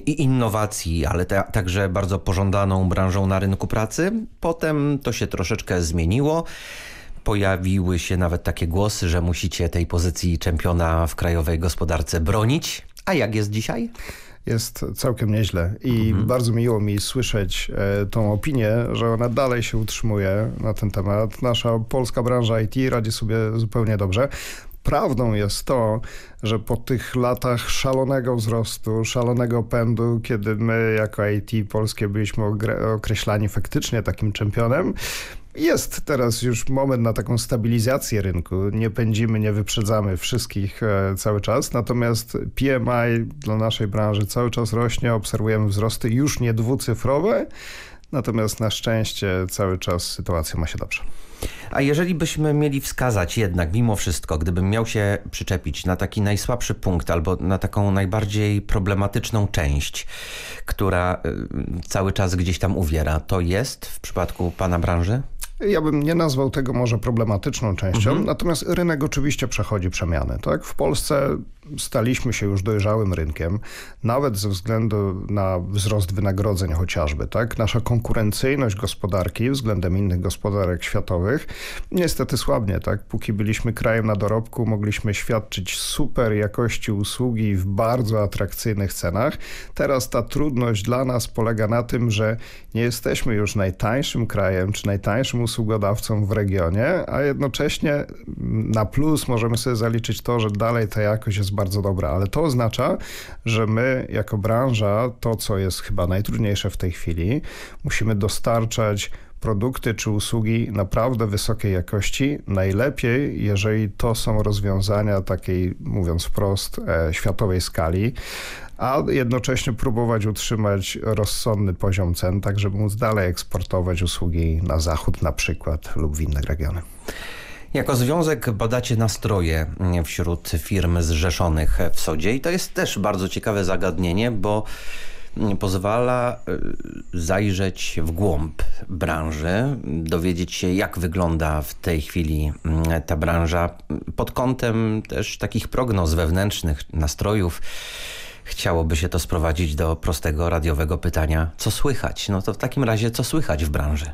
i innowacji, ale ta, także bardzo pożądaną branżą na rynku pracy. Potem to się troszeczkę zmieniło. Pojawiły się nawet takie głosy, że musicie tej pozycji czempiona w krajowej gospodarce bronić. A jak jest dzisiaj? Jest całkiem nieźle i mhm. bardzo miło mi słyszeć e, tą opinię, że ona dalej się utrzymuje na ten temat. Nasza polska branża IT radzi sobie zupełnie dobrze. Prawdą jest to, że po tych latach szalonego wzrostu, szalonego pędu, kiedy my jako IT polskie byliśmy określani faktycznie takim czempionem, jest teraz już moment na taką stabilizację rynku. Nie pędzimy, nie wyprzedzamy wszystkich e, cały czas, natomiast PMI dla naszej branży cały czas rośnie, obserwujemy wzrosty już nie dwucyfrowe, natomiast na szczęście cały czas sytuacja ma się dobrze. A jeżeli byśmy mieli wskazać jednak mimo wszystko, gdybym miał się przyczepić na taki najsłabszy punkt albo na taką najbardziej problematyczną część, która y, cały czas gdzieś tam uwiera, to jest w przypadku pana branży? Ja bym nie nazwał tego może problematyczną częścią, mhm. natomiast rynek oczywiście przechodzi przemiany. Tak? W Polsce staliśmy się już dojrzałym rynkiem, nawet ze względu na wzrost wynagrodzeń chociażby. Tak? Nasza konkurencyjność gospodarki względem innych gospodarek światowych niestety słabnie. Tak? Póki byliśmy krajem na dorobku, mogliśmy świadczyć super jakości usługi w bardzo atrakcyjnych cenach. Teraz ta trudność dla nas polega na tym, że nie jesteśmy już najtańszym krajem czy najtańszym usługodawcą w regionie, a jednocześnie na plus możemy sobie zaliczyć to, że dalej ta jakość jest bardzo dobra, ale to oznacza, że my jako branża, to co jest chyba najtrudniejsze w tej chwili, musimy dostarczać produkty czy usługi naprawdę wysokiej jakości. Najlepiej, jeżeli to są rozwiązania takiej, mówiąc wprost, e, światowej skali, a jednocześnie próbować utrzymać rozsądny poziom cen, tak żeby móc dalej eksportować usługi na zachód na przykład lub w inne regiony. Jako związek badacie nastroje wśród firm zrzeszonych w Sodzie i to jest też bardzo ciekawe zagadnienie, bo pozwala y, zajrzeć w głąb branży, dowiedzieć się jak wygląda w tej chwili mm, ta branża pod kątem też takich prognoz wewnętrznych, nastrojów, Chciałoby się to sprowadzić do prostego radiowego pytania, co słychać? No to w takim razie, co słychać w branży?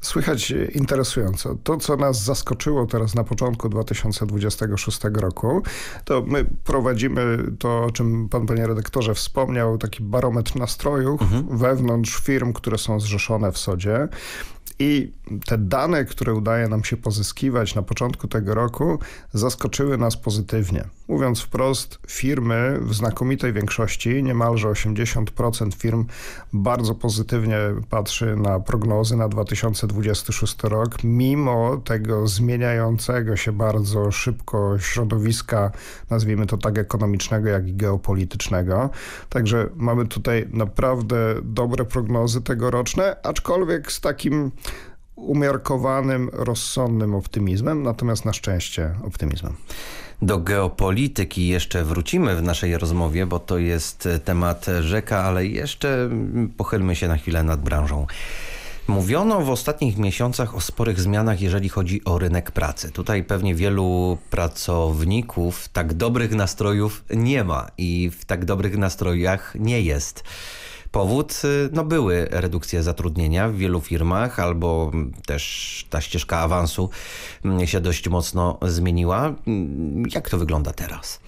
Słychać interesująco. To, co nas zaskoczyło teraz na początku 2026 roku, to my prowadzimy to, o czym pan, panie redaktorze, wspomniał, taki barometr nastrojów mhm. wewnątrz firm, które są zrzeszone w SODzie. I te dane, które udaje nam się pozyskiwać na początku tego roku, zaskoczyły nas pozytywnie. Mówiąc wprost, firmy w znakomitej większości, niemalże 80% firm bardzo pozytywnie patrzy na prognozy na 2026 rok, mimo tego zmieniającego się bardzo szybko środowiska, nazwijmy to tak ekonomicznego, jak i geopolitycznego. Także mamy tutaj naprawdę dobre prognozy tegoroczne, aczkolwiek z takim umiarkowanym, rozsądnym optymizmem, natomiast na szczęście optymizmem. Do geopolityki jeszcze wrócimy w naszej rozmowie, bo to jest temat rzeka, ale jeszcze pochylmy się na chwilę nad branżą. Mówiono w ostatnich miesiącach o sporych zmianach, jeżeli chodzi o rynek pracy. Tutaj pewnie wielu pracowników tak dobrych nastrojów nie ma i w tak dobrych nastrojach nie jest powód, y, no były redukcje zatrudnienia w wielu firmach, albo też ta ścieżka awansu mm, się dość mocno zmieniła. Mm, jak to wygląda teraz?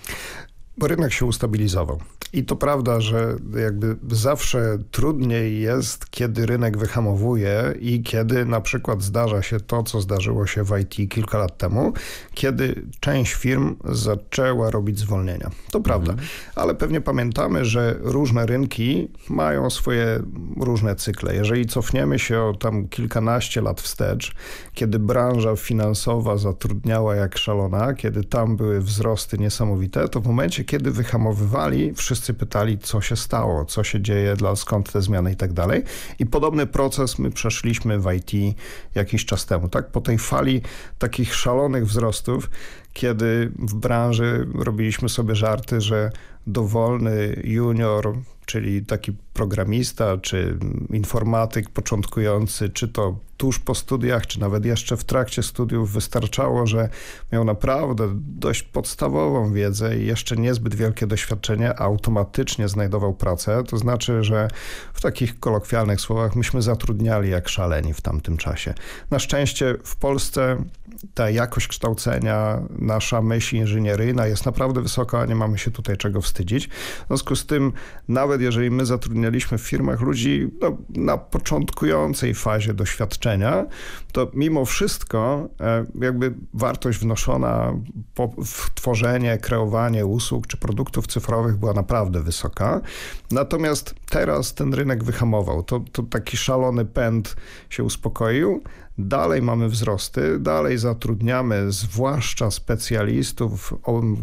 Bo rynek się ustabilizował. I to prawda, że jakby zawsze trudniej jest, kiedy rynek wyhamowuje i kiedy na przykład zdarza się to, co zdarzyło się w IT kilka lat temu, kiedy część firm zaczęła robić zwolnienia. To prawda, mhm. ale pewnie pamiętamy, że różne rynki mają swoje różne cykle. Jeżeli cofniemy się o tam kilkanaście lat wstecz, kiedy branża finansowa zatrudniała jak szalona, kiedy tam były wzrosty niesamowite, to w momencie, kiedy wyhamowywali, wszyscy pytali, co się stało, co się dzieje, dla, skąd te zmiany i tak dalej. I podobny proces my przeszliśmy w IT jakiś czas temu. Tak? Po tej fali takich szalonych wzrostów, kiedy w branży robiliśmy sobie żarty, że dowolny junior czyli taki programista czy informatyk początkujący, czy to tuż po studiach, czy nawet jeszcze w trakcie studiów wystarczało, że miał naprawdę dość podstawową wiedzę i jeszcze niezbyt wielkie doświadczenie, a automatycznie znajdował pracę. To znaczy, że w takich kolokwialnych słowach myśmy zatrudniali jak szaleni w tamtym czasie. Na szczęście w Polsce ta jakość kształcenia, nasza myśl inżynieryjna jest naprawdę wysoka, nie mamy się tutaj czego wstydzić. W związku z tym, nawet jeżeli my zatrudnialiśmy w firmach ludzi no, na początkującej fazie doświadczenia, to mimo wszystko e, jakby wartość wnoszona w tworzenie, kreowanie usług czy produktów cyfrowych była naprawdę wysoka. Natomiast teraz ten rynek wyhamował. To, to taki szalony pęd się uspokoił. Dalej mamy wzrosty, dalej zatrudniamy zwłaszcza specjalistów,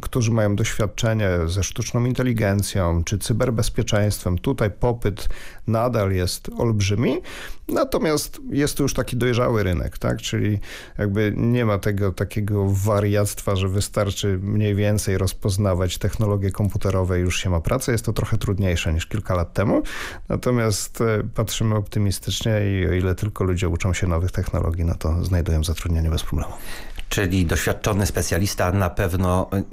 którzy mają doświadczenie ze sztuczną inteligencją czy cyberbezpieczeństwem. Tutaj popyt nadal jest olbrzymi, natomiast jest to już taki dojrzały rynek, tak? czyli jakby nie ma tego takiego wariactwa, że wystarczy mniej więcej rozpoznawać technologie komputerowe i już się ma pracę. Jest to trochę trudniejsze niż kilka lat temu, natomiast e, patrzymy optymistycznie i o ile tylko ludzie uczą się nowych technologii, no to znajdują zatrudnienie bez problemu. Czyli doświadczony specjalista na pewno y,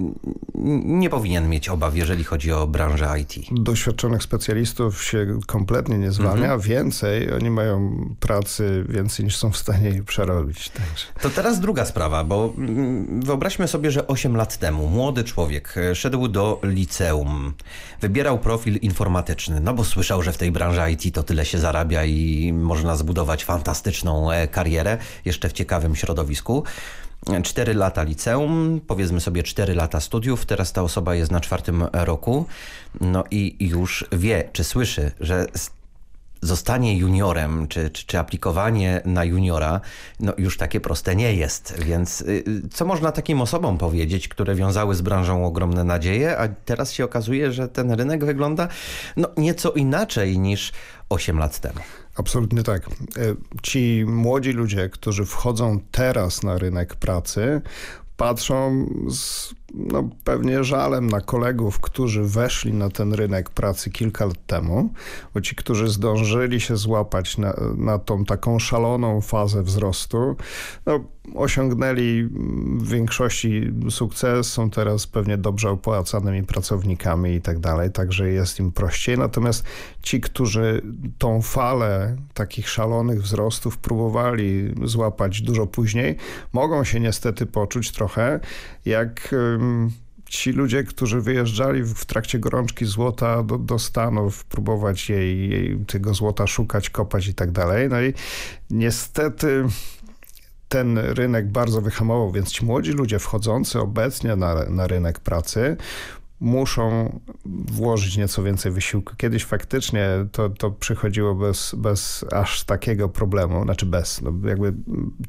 nie powinien mieć obaw, jeżeli chodzi o branżę IT. Doświadczonych specjalistów się kompletnie nie zwalnia. Mhm. Więcej, oni mają pracy więcej niż są w stanie jej przerobić. Także. To teraz druga sprawa, bo mm, wyobraźmy sobie, że 8 lat temu młody człowiek e, szedł do liceum, wybierał profil informatyczny, no bo słyszał, że w tej branży IT to tyle się zarabia i można zbudować fantastyczną e, karierę, jeszcze w ciekawym środowisku. 4 lata liceum, powiedzmy sobie 4 lata studiów, teraz ta osoba jest na czwartym roku, no i już wie, czy słyszy, że zostanie juniorem, czy, czy, czy, aplikowanie na juniora, no już takie proste nie jest. Więc y, co można takim osobom powiedzieć, które wiązały z branżą ogromne nadzieje, a teraz się okazuje, że ten rynek wygląda no, nieco inaczej niż 8 lat temu. Absolutnie tak. E, ci młodzi ludzie, którzy wchodzą teraz na rynek pracy, patrzą z no, pewnie żalem na kolegów, którzy weszli na ten rynek pracy kilka lat temu, bo ci, którzy zdążyli się złapać na, na tą taką szaloną fazę wzrostu, no, osiągnęli w większości sukces, są teraz pewnie dobrze opłacanymi pracownikami i tak dalej, także jest im prościej. Natomiast ci, którzy tą falę takich szalonych wzrostów próbowali złapać dużo później, mogą się niestety poczuć trochę jak ci ludzie, którzy wyjeżdżali w trakcie gorączki złota do, do Stanów, próbować jej, jej, tego złota szukać, kopać i tak dalej. No i niestety ten rynek bardzo wyhamował, więc ci młodzi ludzie wchodzący obecnie na, na rynek pracy muszą włożyć nieco więcej wysiłku. Kiedyś faktycznie to, to przychodziło bez, bez aż takiego problemu, znaczy bez, no jakby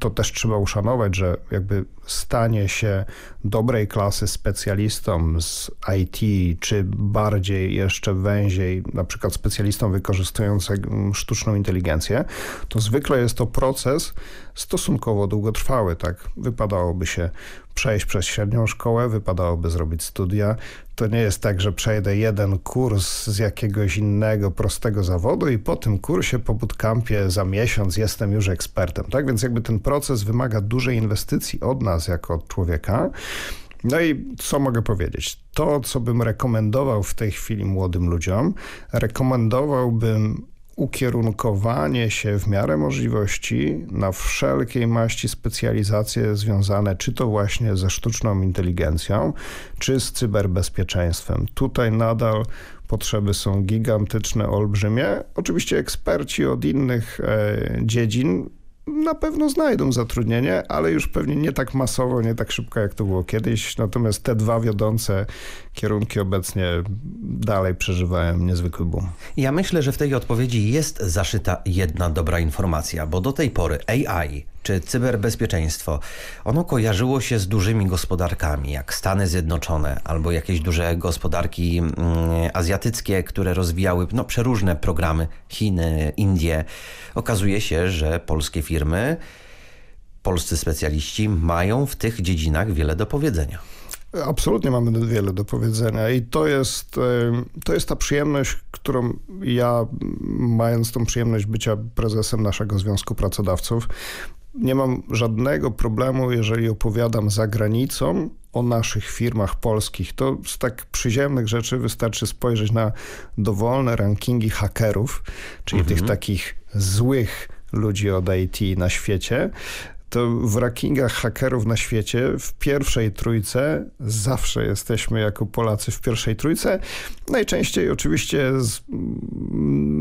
to też trzeba uszanować, że jakby stanie się dobrej klasy specjalistą z IT, czy bardziej jeszcze węziej, na przykład specjalistą wykorzystującym sztuczną inteligencję, to zwykle jest to proces stosunkowo długotrwały, tak? Wypadałoby się przejść przez średnią szkołę, wypadałoby zrobić studia. To nie jest tak, że przejdę jeden kurs z jakiegoś innego prostego zawodu i po tym kursie, po bootcampie za miesiąc jestem już ekspertem. Tak więc jakby ten proces wymaga dużej inwestycji od nas jako od człowieka. No i co mogę powiedzieć? To, co bym rekomendował w tej chwili młodym ludziom, rekomendowałbym ukierunkowanie się w miarę możliwości na wszelkiej maści specjalizacje związane czy to właśnie ze sztuczną inteligencją, czy z cyberbezpieczeństwem. Tutaj nadal potrzeby są gigantyczne, olbrzymie. Oczywiście eksperci od innych e, dziedzin na pewno znajdą zatrudnienie, ale już pewnie nie tak masowo, nie tak szybko jak to było kiedyś. Natomiast te dwa wiodące kierunki obecnie dalej przeżywają niezwykły boom. Ja myślę, że w tej odpowiedzi jest zaszyta jedna dobra informacja, bo do tej pory AI czy cyberbezpieczeństwo, ono kojarzyło się z dużymi gospodarkami, jak Stany Zjednoczone albo jakieś duże gospodarki mm, azjatyckie, które rozwijały no, przeróżne programy, Chiny, Indie. Okazuje się, że polskie firmy, polscy specjaliści mają w tych dziedzinach wiele do powiedzenia. Absolutnie mamy wiele do powiedzenia i to jest, to jest ta przyjemność, którą ja, mając tą przyjemność bycia prezesem naszego Związku Pracodawców, nie mam żadnego problemu, jeżeli opowiadam za granicą o naszych firmach polskich. To z tak przyziemnych rzeczy wystarczy spojrzeć na dowolne rankingi hakerów, czyli mhm. tych takich złych ludzi od IT na świecie to w rankingach hakerów na świecie w pierwszej trójce zawsze jesteśmy jako Polacy w pierwszej trójce. Najczęściej oczywiście z,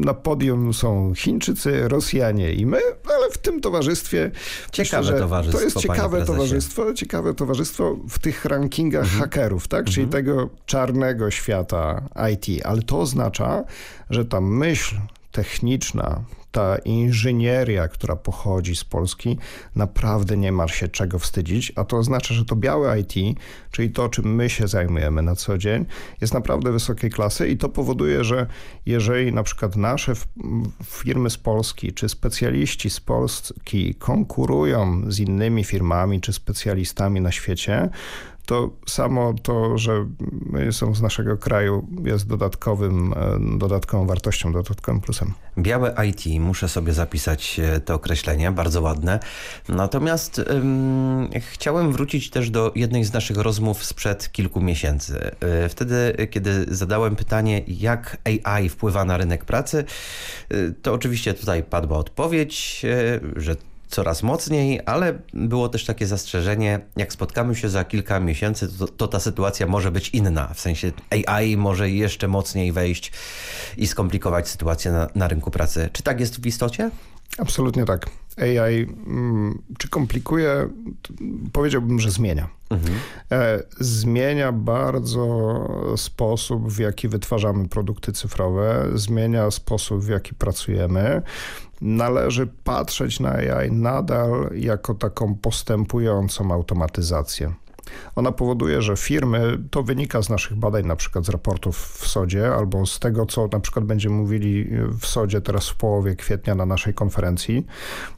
na podium są Chińczycy, Rosjanie i my, ale w tym towarzystwie ciekawe myślę, towarzystwo. To jest ciekawe towarzystwo, ciekawe towarzystwo w tych rankingach mhm. hakerów, tak? Mhm. Czyli tego czarnego świata IT, ale to oznacza, że ta myśl techniczna, ta inżynieria, która pochodzi z Polski, naprawdę nie ma się czego wstydzić, a to oznacza, że to białe IT, czyli to, czym my się zajmujemy na co dzień, jest naprawdę wysokiej klasy i to powoduje, że jeżeli na przykład nasze firmy z Polski, czy specjaliści z Polski konkurują z innymi firmami, czy specjalistami na świecie, to samo to, że są z naszego kraju jest dodatkowym, e, dodatkową wartością, dodatkowym plusem. Białe IT, muszę sobie zapisać e, to określenie, bardzo ładne. Natomiast ym, chciałem wrócić też do jednej z naszych rozmów sprzed kilku miesięcy. E, wtedy, kiedy zadałem pytanie, jak AI wpływa na rynek pracy, to oczywiście tutaj padła odpowiedź, że coraz mocniej, ale było też takie zastrzeżenie, jak spotkamy się za kilka miesięcy, to, to, ta sytuacja może być inna. W sensie AI może jeszcze mocniej wejść i skomplikować sytuację na, na rynku pracy. Czy tak jest w istocie? Absolutnie tak. AI mm, czy komplikuje? Powiedziałbym, że zmienia. Mhm. E, zmienia bardzo sposób, w jaki wytwarzamy produkty cyfrowe, zmienia sposób, w jaki pracujemy należy patrzeć na AI nadal jako taką postępującą automatyzację. Ona powoduje, że firmy, to wynika z naszych badań, na przykład z raportów w SODzie, albo z tego, co na przykład będziemy mówili w SODzie teraz w połowie kwietnia na naszej konferencji,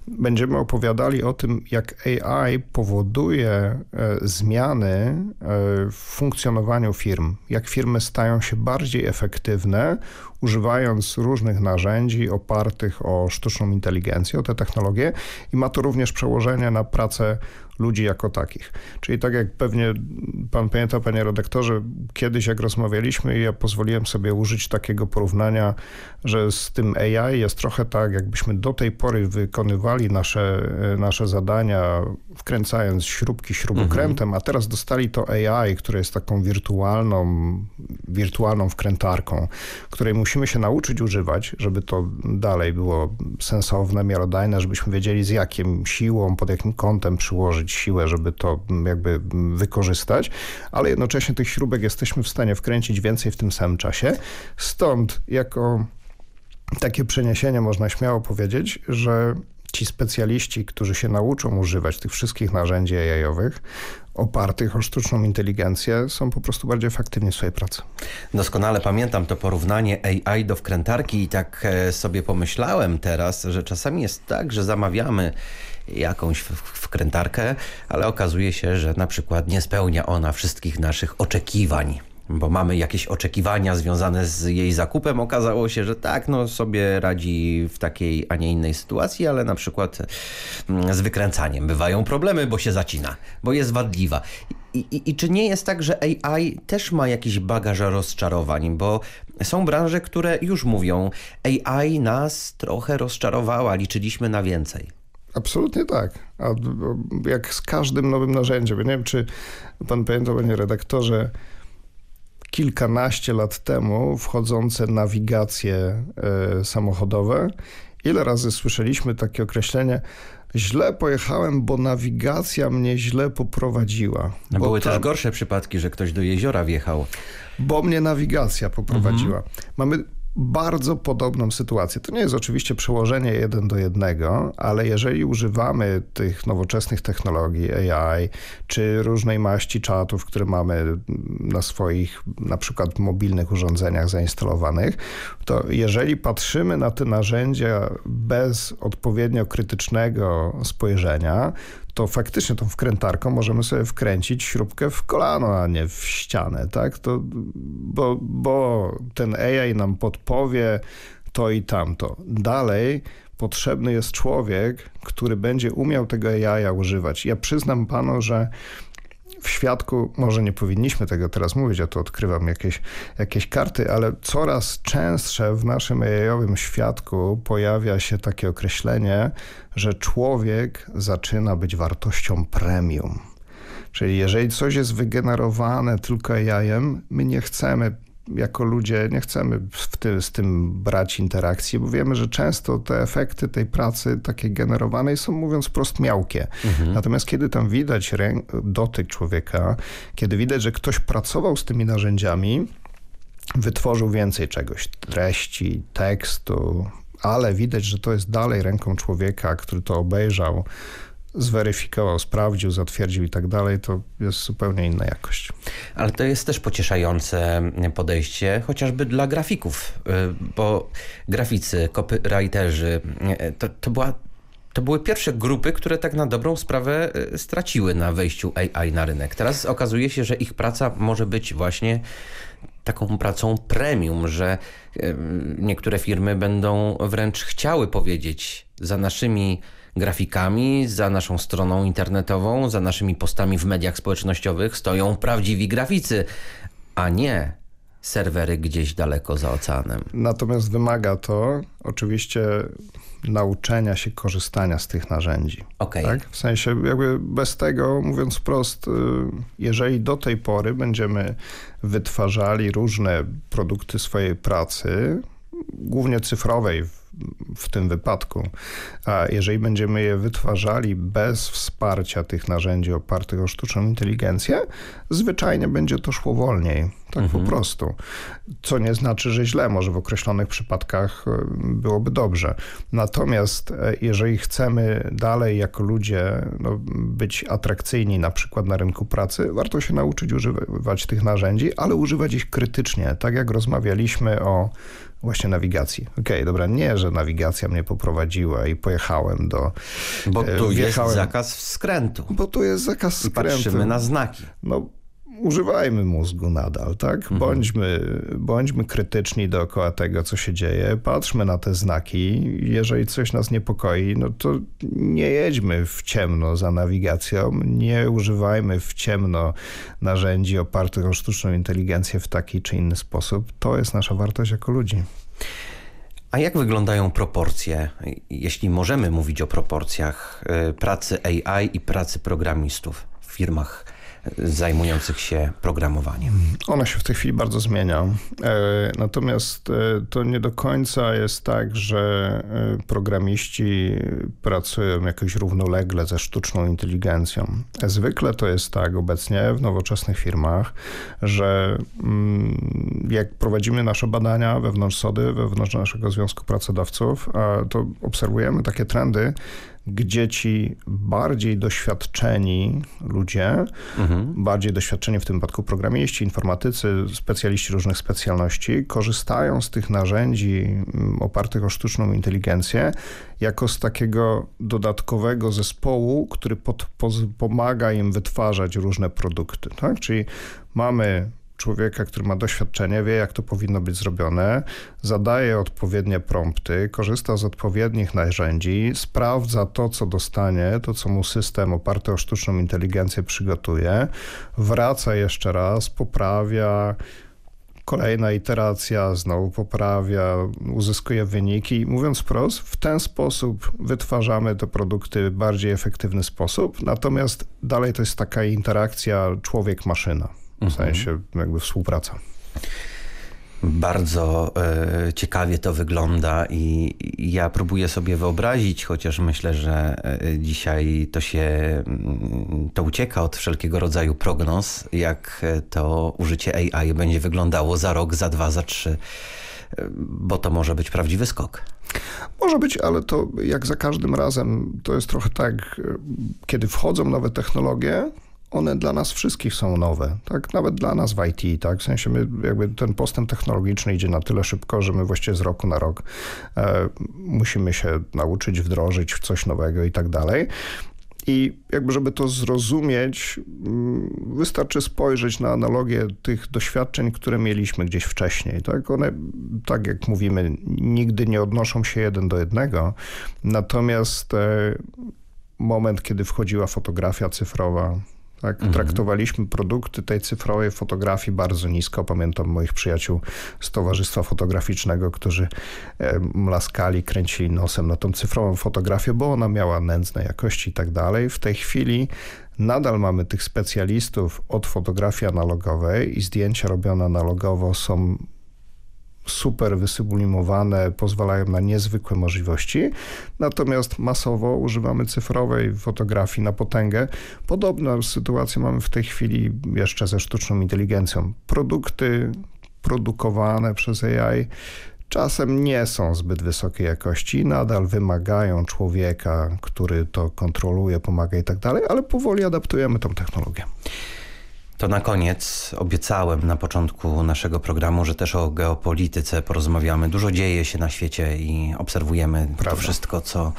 będziemy opowiadali o tym, jak AI powoduje e, zmiany e, w funkcjonowaniu firm, jak firmy stają się bardziej efektywne, używając różnych narzędzi opartych o sztuczną inteligencję, o te technologie i ma to również przełożenie na pracę ludzi jako takich. Czyli tak jak pewnie pan pamięta, panie redaktorze, kiedyś jak rozmawialiśmy, ja pozwoliłem sobie użyć takiego porównania, że z tym AI jest trochę tak, jakbyśmy do tej pory wykonywali nasze, nasze zadania, wkręcając śrubki śrubokrętem, mhm. a teraz dostali to AI, które jest taką wirtualną, wirtualną wkrętarką, której musimy się nauczyć używać, żeby to dalej było sensowne, miarodajne, żebyśmy wiedzieli z jakim siłą, pod jakim kątem przyłożyć siłę, żeby to jakby wykorzystać, ale jednocześnie tych śrubek jesteśmy w stanie wkręcić więcej w tym samym czasie. Stąd jako takie przeniesienie można śmiało powiedzieć, że ci specjaliści, którzy się nauczą używać tych wszystkich narzędzi AI-owych, opartych o sztuczną inteligencję, są po prostu bardziej efektywni w swojej pracy. Doskonale pamiętam to porównanie AI do wkrętarki i tak e, sobie pomyślałem teraz, że czasami jest tak, że zamawiamy jakąś wkrętarkę, ale okazuje się, że na przykład nie spełnia ona wszystkich naszych oczekiwań bo mamy jakieś oczekiwania związane z jej zakupem. Okazało się, że tak, no sobie radzi w takiej, a nie innej sytuacji, ale na przykład mm, z wykręcaniem bywają problemy, bo się zacina, bo jest wadliwa. I, i, I, czy nie jest tak, że AI też ma jakiś bagaż rozczarowań, bo są branże, które już mówią, AI nas trochę rozczarowała, liczyliśmy na więcej. Absolutnie tak. A jak z każdym nowym narzędziem. Nie wiem, czy pan pamięta, panie redaktorze, kilkanaście lat temu wchodzące nawigacje y, samochodowe. Ile razy słyszeliśmy takie określenie źle pojechałem, bo nawigacja mnie źle poprowadziła. No były tam, też gorsze przypadki, że ktoś do jeziora wjechał. Bo mnie nawigacja poprowadziła. Mhm. Mamy bardzo podobną sytuację. To nie jest oczywiście przełożenie jeden do jednego, ale jeżeli używamy tych nowoczesnych technologii AI, czy różnej maści czatów, które mamy na swoich na przykład mobilnych urządzeniach zainstalowanych, to jeżeli patrzymy na te narzędzia bez odpowiednio krytycznego spojrzenia, to faktycznie tą wkrętarką możemy sobie wkręcić śrubkę w kolano, a nie w ścianę, tak? To, bo, bo ten AI nam podpowie to i tamto. Dalej potrzebny jest człowiek, który będzie umiał tego AI używać. Ja przyznam panu, że w świadku, może nie powinniśmy tego teraz mówić, ja tu odkrywam jakieś, jakieś karty, ale coraz częstsze w naszym AI-owym świadku pojawia się takie określenie, że człowiek zaczyna być wartością premium. Czyli jeżeli coś jest wygenerowane tylko AI-em, my nie chcemy jako ludzie nie chcemy ty, z tym brać interakcji, bo wiemy, że często te efekty tej pracy takiej generowanej są, mówiąc wprost, miałkie. Mhm. Natomiast kiedy tam widać dotyk człowieka, kiedy widać, że ktoś pracował z tymi narzędziami, wytworzył więcej czegoś, treści, tekstu, ale widać, że to jest dalej ręką człowieka, który to obejrzał, zweryfikował, sprawdził, zatwierdził i tak dalej, to jest zupełnie inna jakość. Ale to jest też pocieszające podejście, chociażby dla grafików, y, bo graficy, copywriterzy, y, to, to była to były pierwsze grupy, które tak na dobrą sprawę y, straciły na wejściu AI na rynek. Teraz okazuje się, że ich praca może być właśnie taką pracą premium, że niektóre firmy będą wręcz chciały powiedzieć za naszymi grafikami, za naszą stroną internetową, za naszymi postami w mediach społecznościowych stoją prawdziwi graficy, a nie serwery gdzieś daleko za oceanem. Natomiast wymaga to oczywiście nauczenia się korzystania z tych narzędzi. Okay. Tak? W sensie jakby bez tego, mówiąc wprost, y, jeżeli do tej pory będziemy wytwarzali różne produkty swojej pracy, głównie cyfrowej w tym wypadku. A jeżeli będziemy je wytwarzali bez wsparcia tych narzędzi opartych o sztuczną inteligencję, zwyczajnie będzie to szło wolniej. Tak mhm. po prostu. Co nie znaczy, że źle, może w określonych przypadkach e, byłoby dobrze. Natomiast e, jeżeli chcemy dalej jako ludzie no, być atrakcyjni na przykład na rynku pracy, warto się nauczyć używać tych narzędzi, ale używać ich krytycznie. Tak jak rozmawialiśmy o właśnie nawigacji. Okej, okay, dobra, nie, że nawigacja mnie poprowadziła i pojechałem do... Bo tu wjechałem, jest zakaz skrętu. Bo tu jest zakaz skrętu. I patrzymy na znaki. No używajmy mózgu nadal, tak? Mhm. Bądźmy, bądźmy krytyczni dookoła tego, co się dzieje, patrzmy na te znaki. Jeżeli coś nas niepokoi, no to nie jedźmy w ciemno za nawigacją, nie używajmy w ciemno narzędzi opartych o sztuczną inteligencję w taki czy inny sposób. To jest nasza wartość jako ludzi. A jak wyglądają proporcje, jeśli możemy mówić o proporcjach y, pracy AI i pracy programistów w firmach zajmujących się programowaniem? Ona się w tej chwili bardzo zmienia. E, natomiast e, to nie do końca jest tak, że e, programiści pracują jakoś równolegle ze sztuczną inteligencją. Zwykle to jest tak obecnie w nowoczesnych firmach, że mm, jak prowadzimy nasze badania wewnątrz SODY, wewnątrz naszego Związku Pracodawców, to obserwujemy takie trendy, gdzie ci bardziej doświadczeni ludzie, mhm. bardziej doświadczeni w tym wypadku programiści, informatycy, specjaliści różnych specjalności, korzystają z tych narzędzi mm, opartych o sztuczną inteligencję jako z takiego dodatkowego zespołu, który pod, pomaga im wytwarzać różne produkty. Tak? Czyli mamy człowieka, który ma doświadczenie, wie jak to powinno być zrobione, zadaje odpowiednie prompty, korzysta z odpowiednich narzędzi, sprawdza to, co dostanie, to, co mu system oparty o sztuczną inteligencję przygotuje, wraca jeszcze raz, poprawia, kolejna iteracja znowu poprawia, uzyskuje wyniki. Mówiąc wprost, w ten sposób wytwarzamy te produkty w bardziej efektywny sposób, natomiast dalej to jest taka interakcja człowiek-maszyna w mhm. sensie jakby współpraca. Bardzo e, ciekawie to wygląda i ja próbuję sobie wyobrazić, chociaż myślę, że e, dzisiaj to się mm, to ucieka od wszelkiego rodzaju prognoz, jak to użycie AI będzie wyglądało za rok, za dwa, za trzy, e, bo to może być prawdziwy skok. Może być, ale to jak za każdym razem to jest trochę tak, kiedy wchodzą nowe technologie, one dla nas wszystkich są nowe, tak? Nawet dla nas w IT, tak? W sensie my, jakby ten postęp technologiczny idzie na tyle szybko, że my właściwie z roku na rok e, musimy się nauczyć, wdrożyć w coś nowego i tak dalej. I jakby, żeby to zrozumieć, mm, wystarczy spojrzeć na analogię tych doświadczeń, które mieliśmy gdzieś wcześniej. Tak? One, tak jak mówimy, nigdy nie odnoszą się jeden do jednego. Natomiast e, moment, kiedy wchodziła fotografia cyfrowa, tak? Mhm. Traktowaliśmy produkty tej cyfrowej fotografii bardzo nisko. Pamiętam moich przyjaciół z Towarzystwa Fotograficznego, którzy e, mlaskali, kręcili nosem na tą cyfrową fotografię, bo ona miała nędzne jakości i tak dalej. W tej chwili nadal mamy tych specjalistów od fotografii analogowej i zdjęcia robione analogowo są super wysublimowane, pozwalają na niezwykłe możliwości. Natomiast masowo używamy cyfrowej fotografii na potęgę. Podobną sytuację mamy w tej chwili jeszcze ze sztuczną inteligencją. Produkty produkowane przez AI czasem nie są zbyt wysokiej jakości, nadal wymagają człowieka, który to kontroluje, pomaga i tak dalej, ale powoli adaptujemy tą technologię. To na koniec obiecałem na początku naszego programu, że też o geopolityce porozmawiamy. Dużo dzieje się na świecie i obserwujemy Prawda. to wszystko, co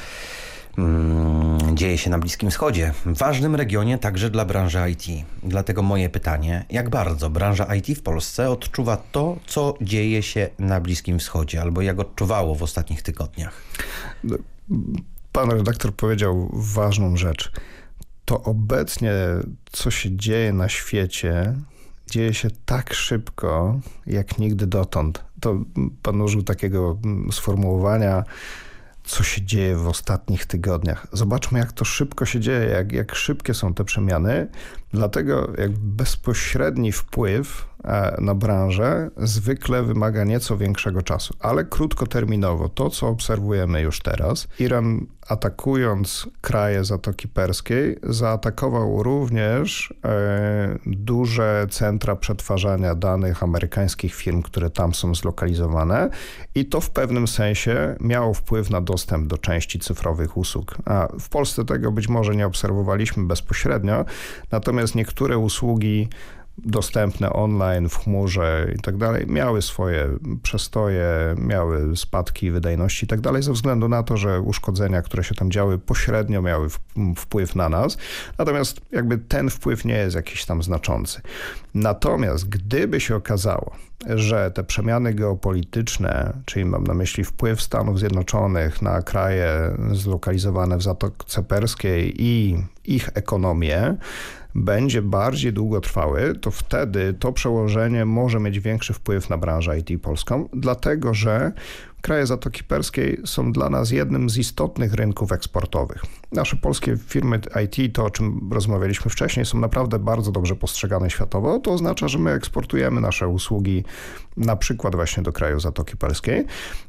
mm, dzieje się na Bliskim Wschodzie. Ważnym regionie także dla branży IT. Dlatego moje pytanie, jak bardzo branża IT w Polsce odczuwa to, co dzieje się na Bliskim Wschodzie, albo jak odczuwało w ostatnich tygodniach? Pan redaktor powiedział ważną rzecz. To obecnie, co się dzieje na świecie, dzieje się tak szybko, jak nigdy dotąd. To pan użył takiego sformułowania, co się dzieje w ostatnich tygodniach. Zobaczmy, jak to szybko się dzieje, jak, jak szybkie są te przemiany. Dlatego jak bezpośredni wpływ na branżę zwykle wymaga nieco większego czasu, ale krótkoterminowo. To, co obserwujemy już teraz, Iran atakując kraje Zatoki Perskiej, zaatakował również e, duże centra przetwarzania danych amerykańskich firm, które tam są zlokalizowane i to w pewnym sensie miało wpływ na dostęp do części cyfrowych usług. A w Polsce tego być może nie obserwowaliśmy bezpośrednio, natomiast niektóre usługi dostępne online, w chmurze i tak dalej, miały swoje przestoje, miały spadki wydajności i tak dalej, ze względu na to, że uszkodzenia, które się tam działy pośrednio miały wpływ na nas. Natomiast jakby ten wpływ nie jest jakiś tam znaczący. Natomiast gdyby się okazało, że te przemiany geopolityczne, czyli mam na myśli wpływ Stanów Zjednoczonych na kraje zlokalizowane w Zatoce Perskiej i ich ekonomię, będzie bardziej długotrwały, to wtedy to przełożenie może mieć większy wpływ na branżę IT polską, dlatego że kraje Zatoki Perskiej są dla nas jednym z istotnych rynków eksportowych. Nasze polskie firmy IT, to o czym rozmawialiśmy wcześniej, są naprawdę bardzo dobrze postrzegane światowo. To oznacza, że my eksportujemy nasze usługi na przykład właśnie do kraju Zatoki Perskiej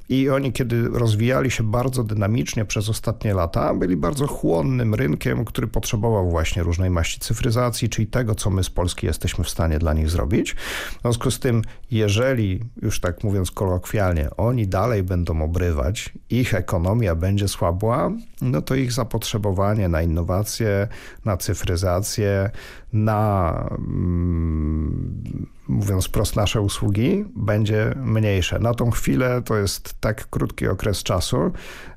i oni, kiedy rozwijali się bardzo dynamicznie przez ostatnie lata, byli bardzo chłonnym rynkiem, który potrzebował właśnie różnej maści cyfryzacji, czyli tego, co my z Polski jesteśmy w stanie dla nich zrobić. W związku z tym, jeżeli, już tak mówiąc kolokwialnie, oni dalej będą obrywać, ich ekonomia będzie słabła, no to ich zapotrzebowanie na innowacje, na cyfryzację, na mm, mówiąc wprost, nasze usługi będzie mniejsze. Na tą chwilę to jest tak krótki okres czasu,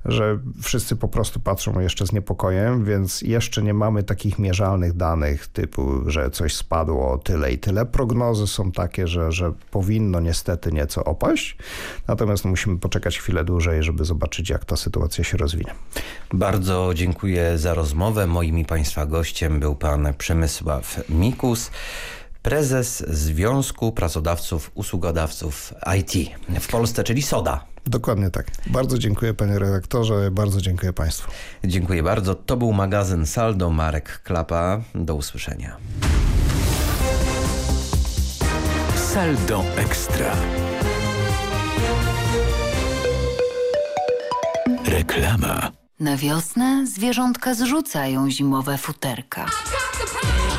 że wszyscy po prostu patrzą jeszcze z niepokojem, więc jeszcze nie mamy takich mierzalnych danych typu, że coś spadło o tyle i tyle. Prognozy są takie, że, że powinno niestety nieco opaść, natomiast musimy poczekać chwilę dłużej, żeby zobaczyć, jak ta sytuacja się rozwinie. Bardzo dziękuję za rozmowę. Moim i Państwa gościem był pan Przemysław Mikus prezes Związku Pracodawców Usługodawców IT w Polsce, czyli SODA. Dokładnie tak. Bardzo dziękuję panie redaktorze, bardzo dziękuję państwu. Dziękuję bardzo. To był magazyn Saldo Marek Klapa. Do usłyszenia. Saldo Ekstra. Reklama. Na wiosnę zwierzątka zrzucają zimowe futerka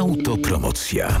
Autopromocja.